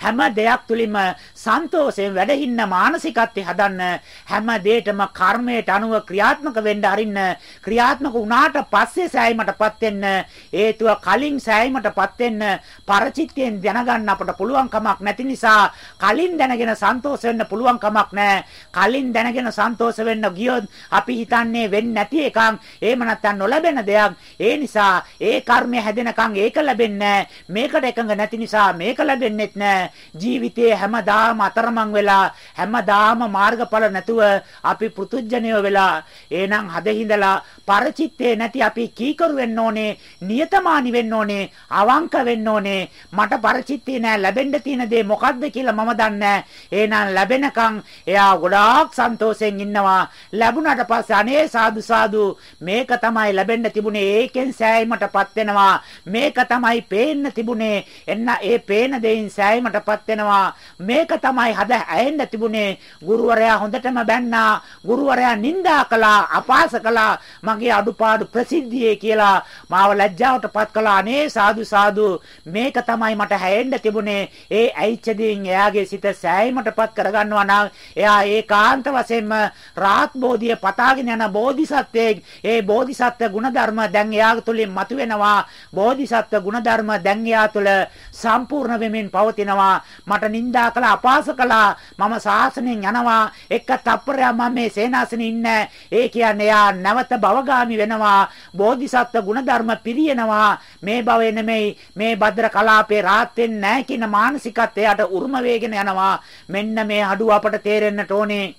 හැම දෙයක් තුලින්ම සන්තෝෂයෙන් වැඩහින්න මානසිකත්වය හදන්න හැම දෙයකම කර්මයට අනුව ක්‍රියාත්මක වෙන්න අරින්න ක්‍රියාත්මක වුණාට පස්සේ සෑයීමටපත් වෙන්න හේතුව කලින් සෑයීමටපත් වෙන්න පරචිත්තයෙන් දැනගන්න අපට පුළුවන් කමක් නැති නිසා කලින් දැනගෙන සන්තෝෂ වෙන්න පුළුවන් කමක් නැහැ කලින් දැනගෙන සන්තෝෂ වෙන්න ගියොත් අපි හිතන්නේ වෙන්නේ නැති එකක්. එහෙම නැත්නම් නොලැබෙන දෙයක්. ඒ නිසා ඒ කර්මය හැදෙනකන් ඒක ලැබෙන්නේ මේකට එකඟ නැති නිසා මේක ලැබෙන්නේත් නැහැ ජීවිතයේ හැමදාම අතරමං වෙලා හැමදාම මාර්ගඵල නැතුව අපි පෘතුජ්ජනයෝ වෙලා එහෙනම් හදින්දලා පරචිත්තේ නැති අපි කීකරු වෙන්න ඕනේ නියතමානි වෙන්න ඕනේ අවංක වෙන්න ඕනේ. මට පරචිත්තේ නෑ ලැබෙන්න තියෙන දේ මොකද්ද කියලා මම දන්නේ එහෙනම් ලැබෙනකන් එයා ගොඩාක් සන්තෝෂෙන් ඉන්නවා. ලැබුණාට පස්සේ අනේ සාදු සාදු මේක තමයි ලැබෙන්න තිබුණේ. ඒකෙන් සෑයීමටපත් වෙනවා. මේක තමයි පේන්න තිබුණේ. එන්න ඒ පේන දෙයින් සෑයීමට බවටපත් වෙනවා. මේක තමයි හද ඇහෙන්න තිබුණේ. ගුරුවරයා හොඳටම බැන්නා. ගුරුවරයා නිඳා කළා අපාස කළා. මගේ අඩුපාඩු ප්‍රසිද්ධියේ කියලා මාව ලැජ්ජාවටපත් කළා. අනේ සාදු සාදු. මේක තමයි මට හැෙන්න තිබුණේ. ඒ ඇයිච්චදීන් එයාගේ සිත සෑයීමටපත් කරගන්නවා නම් එයා ඒකාන්ත වශයෙන්ම රාත් බෝධිය පතාගෙන යන බෝධිසත්වයේ ඒ බෝධිසත්ව ගුණධර්ම දැන් එයා තුළින් මතුවෙනවා. බෝධිසත්ව ගුණධර්ම දැන් එයා තුළ සම්පූර්ණ වෙමින් පවතිනවා. යනවා මට නිඳා කළා අපාස කළා. මම ශාසනයෙන් යනවා. එක තප්පරයක් මම මේ සේනාසනේ ඉන්නේ. ඒ කියන්නේ යා නැවත භවගාමි වෙනවා. බෝධිසත්ව ගුණධර්ම පිරියනවා මේ භවයේ නෙමෙයි මේ භද්‍ර කලාපේ රාත් වෙන්නේ නැහැ කියන මානසිකත්වයට උරුම වේගෙන යනවා. මෙන්න මේ අඩුව අපට තේරෙන්නට ඕනේ.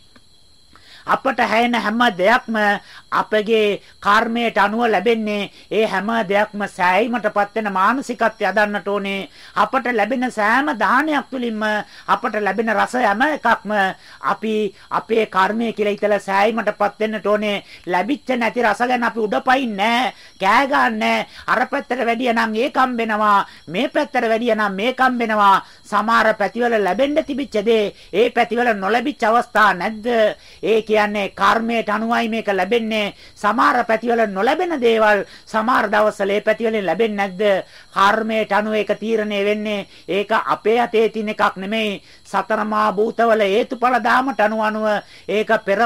අපට හැයෙන හැම දෙයක්ම අපගේ කර්මයට අනුව ලැබෙන්නේ ඒ හැම දෙයක්ම සෑයීමටපත් වෙන මානසිකත්වය හදන්නට ඕනේ. අපට ලැබෙන සෑම දානයක් තුළින්ම අපට ලැබෙන රස හැම එකක්ම අපි අපේ කර්මය කියලා හිතලා සෑයීමටපත් වෙන්නට ඕනේ. ලැබිච්ච නැති රස ගැන අපි උඩපයින්නේ කෑ ගන්නෑ. අර පැත්තට වැඩිය නම් ඒකම් වෙනවා මේ පැත්තට වැඩිය නම් මේකම් වෙනවා සමහර පැතිවල ලැබෙන්න තිබිච්ච දේ ඒ පැතිවල නොලැබිච්ච අවස්ථා නැද්ද? ඒ කියන්නේ කර්මයට අනුවයි මේක ලැබෙන්නේ. සමහර පැතිවල නොලැබෙන දේවල් සමහර දවස්වල ඒ පැතිවලින් ලැබෙන්නේ නැද්ද? කර්මයට අනුව ඒක තීරණය වෙන්නේ. ඒක අපේ අතේ තියෙන එකක් නෙමෙයි. සතරමා භූතවල හේතුඵල දාමට අනුව අනුව ඒක පෙර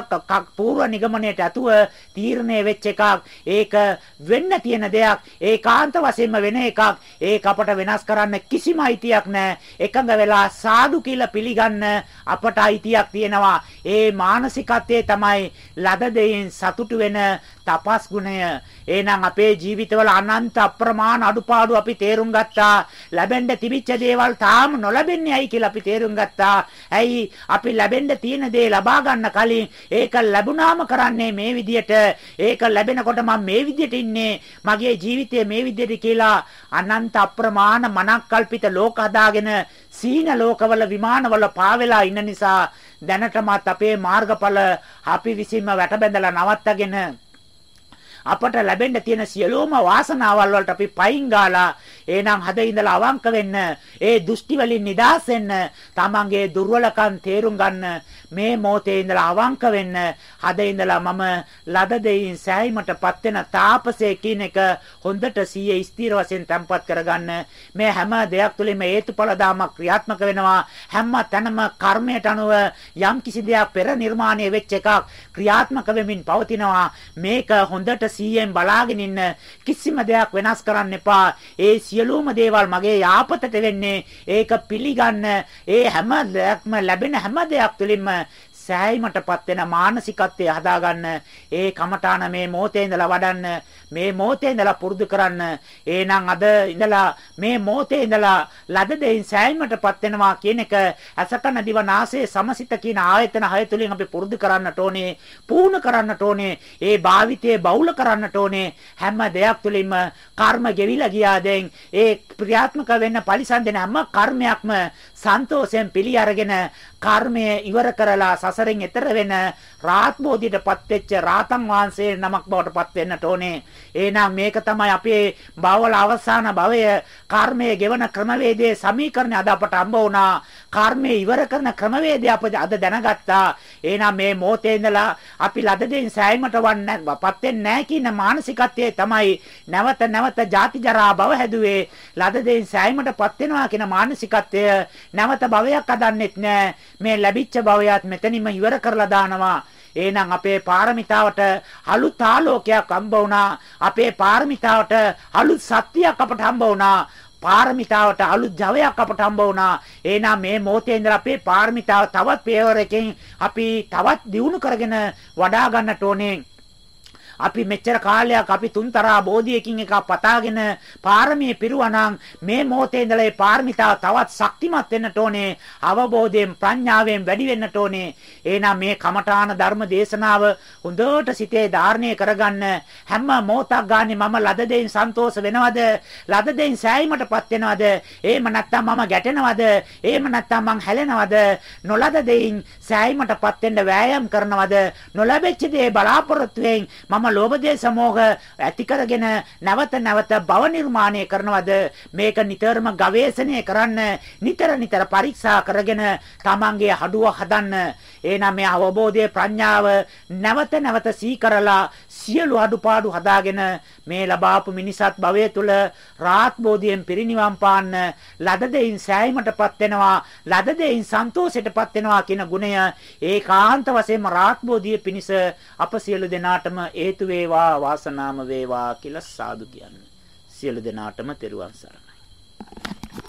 පූර්ව නිගමනයට ඇතුව තීරණය වෙච්ච එකක්. ඒක වෙන්න තියෙන දෙයක්. ඒකාන්ත වශයෙන්ම වෙන එකක්. ඒක අපට වෙනස් කරන්න කිසිම අයිතියක් නැහැ. එකඟ වෙලා සාදු කියලා පිළිගන්න අපට අයිතියක් තියෙනවා. ඒ මානසිකත්වයේ තමයි ලද දෙයින් සතුටු වෙන තපස් ගුණය. එහෙනම් අපේ ජීවිතවල අනන්ත අප්‍රමාණ අඩුපාඩු අපි තේරුම් ගත්තා. ලැබෙන්න තිබිච්ච දේවල් තාම නොලැබෙන්නේ ඇයි කියලා අපි තේරුම් ගත්තා. ඇයි අපි ලැබෙන්න තියෙන දේ ලබා ගන්න කලින් ඒක ලැබුණාම කරන්නේ මේ විදියට. ඒක ලැබෙනකොට මම මේ විදියට ඉන්නේ. මගේ ජීවිතය මේ විදියට කියලා අනන්ත අප්‍රමාණ මනක් කල්පිත ලෝක හදාගෙන සීන ලෝකවල විමානවල පාවෙලා ඉන්න නිසා දැනටමත් අපේ මාර්ගඵල අපි විසින්ම වැටබැඳලා නවත්තගෙන අපට ලැබෙන්න තියෙන සියලුම වාසනාවල් වලට අපි පයින් ගාලා එහෙනම් හද ඉඳලා අවංක වෙන්න ඒ දෘෂ්ටි වලින් නිදහස් වෙන්න තමන්ගේ දුර්වලකම් තේරුම් ගන්න මේ මොහොතේ ඉඳලා අවංක වෙන්න හද ඉඳලා මම ලද දෙයින් සෑයීමටපත් වෙන තාපසේ කියන එක හොඳට සීයේ ස්ථිර වශයෙන් තැම්පත් කරගන්න. මේ හැම දෙයක් තුළින්ම හේතුඵල දාමක් ක්‍රියාත්මක වෙනවා. හැම තැනම කර්මයට අනුව යම් කිසි දෙයක් පෙර නිර්මාණය වෙච්ච එකක් ක්‍රියාත්මක වෙමින් පවතිනවා. මේක හොඳට සීයෙන් බලාගෙන ඉන්න කිසිම දෙයක් වෙනස් කරන්න එපා. ඒ සියලුම දේවල් මගේ යාපතට වෙන්නේ. ඒක පිළිගන්න. ඒ හැම දෙයක්ම ලැබෙන හැම දෙයක් තුළින්ම සෑයීමටපත් වෙන මානසිකත්වය හදාගන්න ඒ කමඨාන මේ මොහොතේ ඉඳලා වඩන්න මේ මොහොතේ ඉඳලා පුරුදු කරන්න. එහෙනම් අද ඉඳලා මේ මොහොතේ ඉඳලා ලද දෙයින් සෑයීමටපත් වෙනවා කියන එක අසකන දිව නාසයේ සමසිත කියන ආයතන හය තුලින් අපි පුරුදු කරන්නට ඕනේ පුහුණු කරන්නට ඕනේ ඒ භාවිතයේ බහුල කරන්නට ඕනේ. හැම දෙයක් තුලින්ම කර්ම ගෙවිලා ගියා දැන්. ඒ ක්‍රියාත්මක වෙන්න පරිසම් දෙන හැම කර්මයක්ම සන්තෝෂයෙන් පිළි අරගෙන කර්මය ඉවර කරලා සසරෙන් එතර වෙන රාත් බෝධියටපත් වෙච්ච රාතන් වහන්සේ නමක් බවට පත් වෙන්නට ඕනේ. එහෙනම් මේක තමයි අපේ භවවල අවසාන භවය කර්මයේ ගෙවන ක්‍රමවේදයේ සමීකරණය අද අපට හම්බ වුණා. කර්මයේ ඉවර කරන ක්‍රමවේදය අප අද දැනගත්තා. එහෙනම් මේ මොහොතේ ඉඳලා අපි ලද දෙයින් සෑයීමට වන්නපත් වෙන්නේ නැහැ කියන මානසිකත්වයේ තමයි නැවත නැවත ජාති ජරා භව හැදුවේ. ලද දෙයින් සෑයීමටපත් වෙනවා කියන මානසිකත්වය නැවත භවයක් හදන්නෙත් නැහැ. මේ ලැබිච්ච භවයත් මෙතනින්ම ඉවර කරලා දානවා. එහෙනම් අපේ පාරමිතාවට අලුත් ආලෝකයක් හම්බ වුණා. අපේ පාරමිතාවට අලුත් සත්‍යයක් අපට හම්බ වුණා. පාරමිතාවට අලුත් ජවයක් අපට හම්බ වුණා. එහෙනම් මේ මොහොතේ ඉඳලා අපේ පාරමිතාව තවත් පේවරකින් අපි තවත් දියුණු කරගෙන වඩා ගන්නට ඕනේ. අපි මෙච්චර කාලයක් අපි තුන්තරා බෝධියකින් එක පතාගෙන පාරමී පිරුවනම් මේ මොහොතේ ඉඳලා ඒ පාරමිතාව තවත් ශක්තිමත් වෙන්නට ඕනේ අවබෝධයෙන් ප්‍රඥාවෙන් වැඩි වෙන්නට ඕනේ. එහෙනම් මේ කමඨාන ධර්ම දේශනාව හොඳට සිතේ ධාරණය කරගන්න. හැම මොහොතක් ගානේ මම ලද දෙයින් සන්තෝෂ වෙනවද? ලද දෙයින් සෑයීමටපත් වෙනවද? එහෙම නැත්නම් මම ගැටෙනවද? එහෙම නැත්නම් මං හැලෙනවද? නොලද දෙයින් සෑයීමටපත් වෙන්න වෑයම් කරනවද? නොලැබෙච්ච දේ බලාපොරොත්තු වෙමින් මම මම ලෝභ දේශ මොහ ඇති කරගෙන නැවත නැවත භව නිර්මාණය කරනවද? මේක නිතරම ගවේෂණය කරන්න නිතර නිතර පරීක්ෂා කරගෙන තමන්ගේ හඩුව හදන්න. එහෙනම් මේ අවබෝධයේ ප්‍රඥාව නැවත නැවත සීකරලා සියලු අඩුපාඩු හදාගෙන මේ ලබාපු මිනිසත් භවයේ තුල රාත් බෝධියෙන් පිරිනිවන් පාන්න ලද දෙයින් සෑයීමටපත් වෙනවා ලද දෙයින් සන්තෝෂයටපත් වෙනවා කියන ගුණය ඒකාන්ත වශයෙන්ම රාත් බෝධිය පිණිස අප සියලු දෙනාටම හේතු වේවා වාසනාම වේවා කියලා සාදු කියන්නේ. සියලු දෙනාටම තෙරුවන් සරණයි.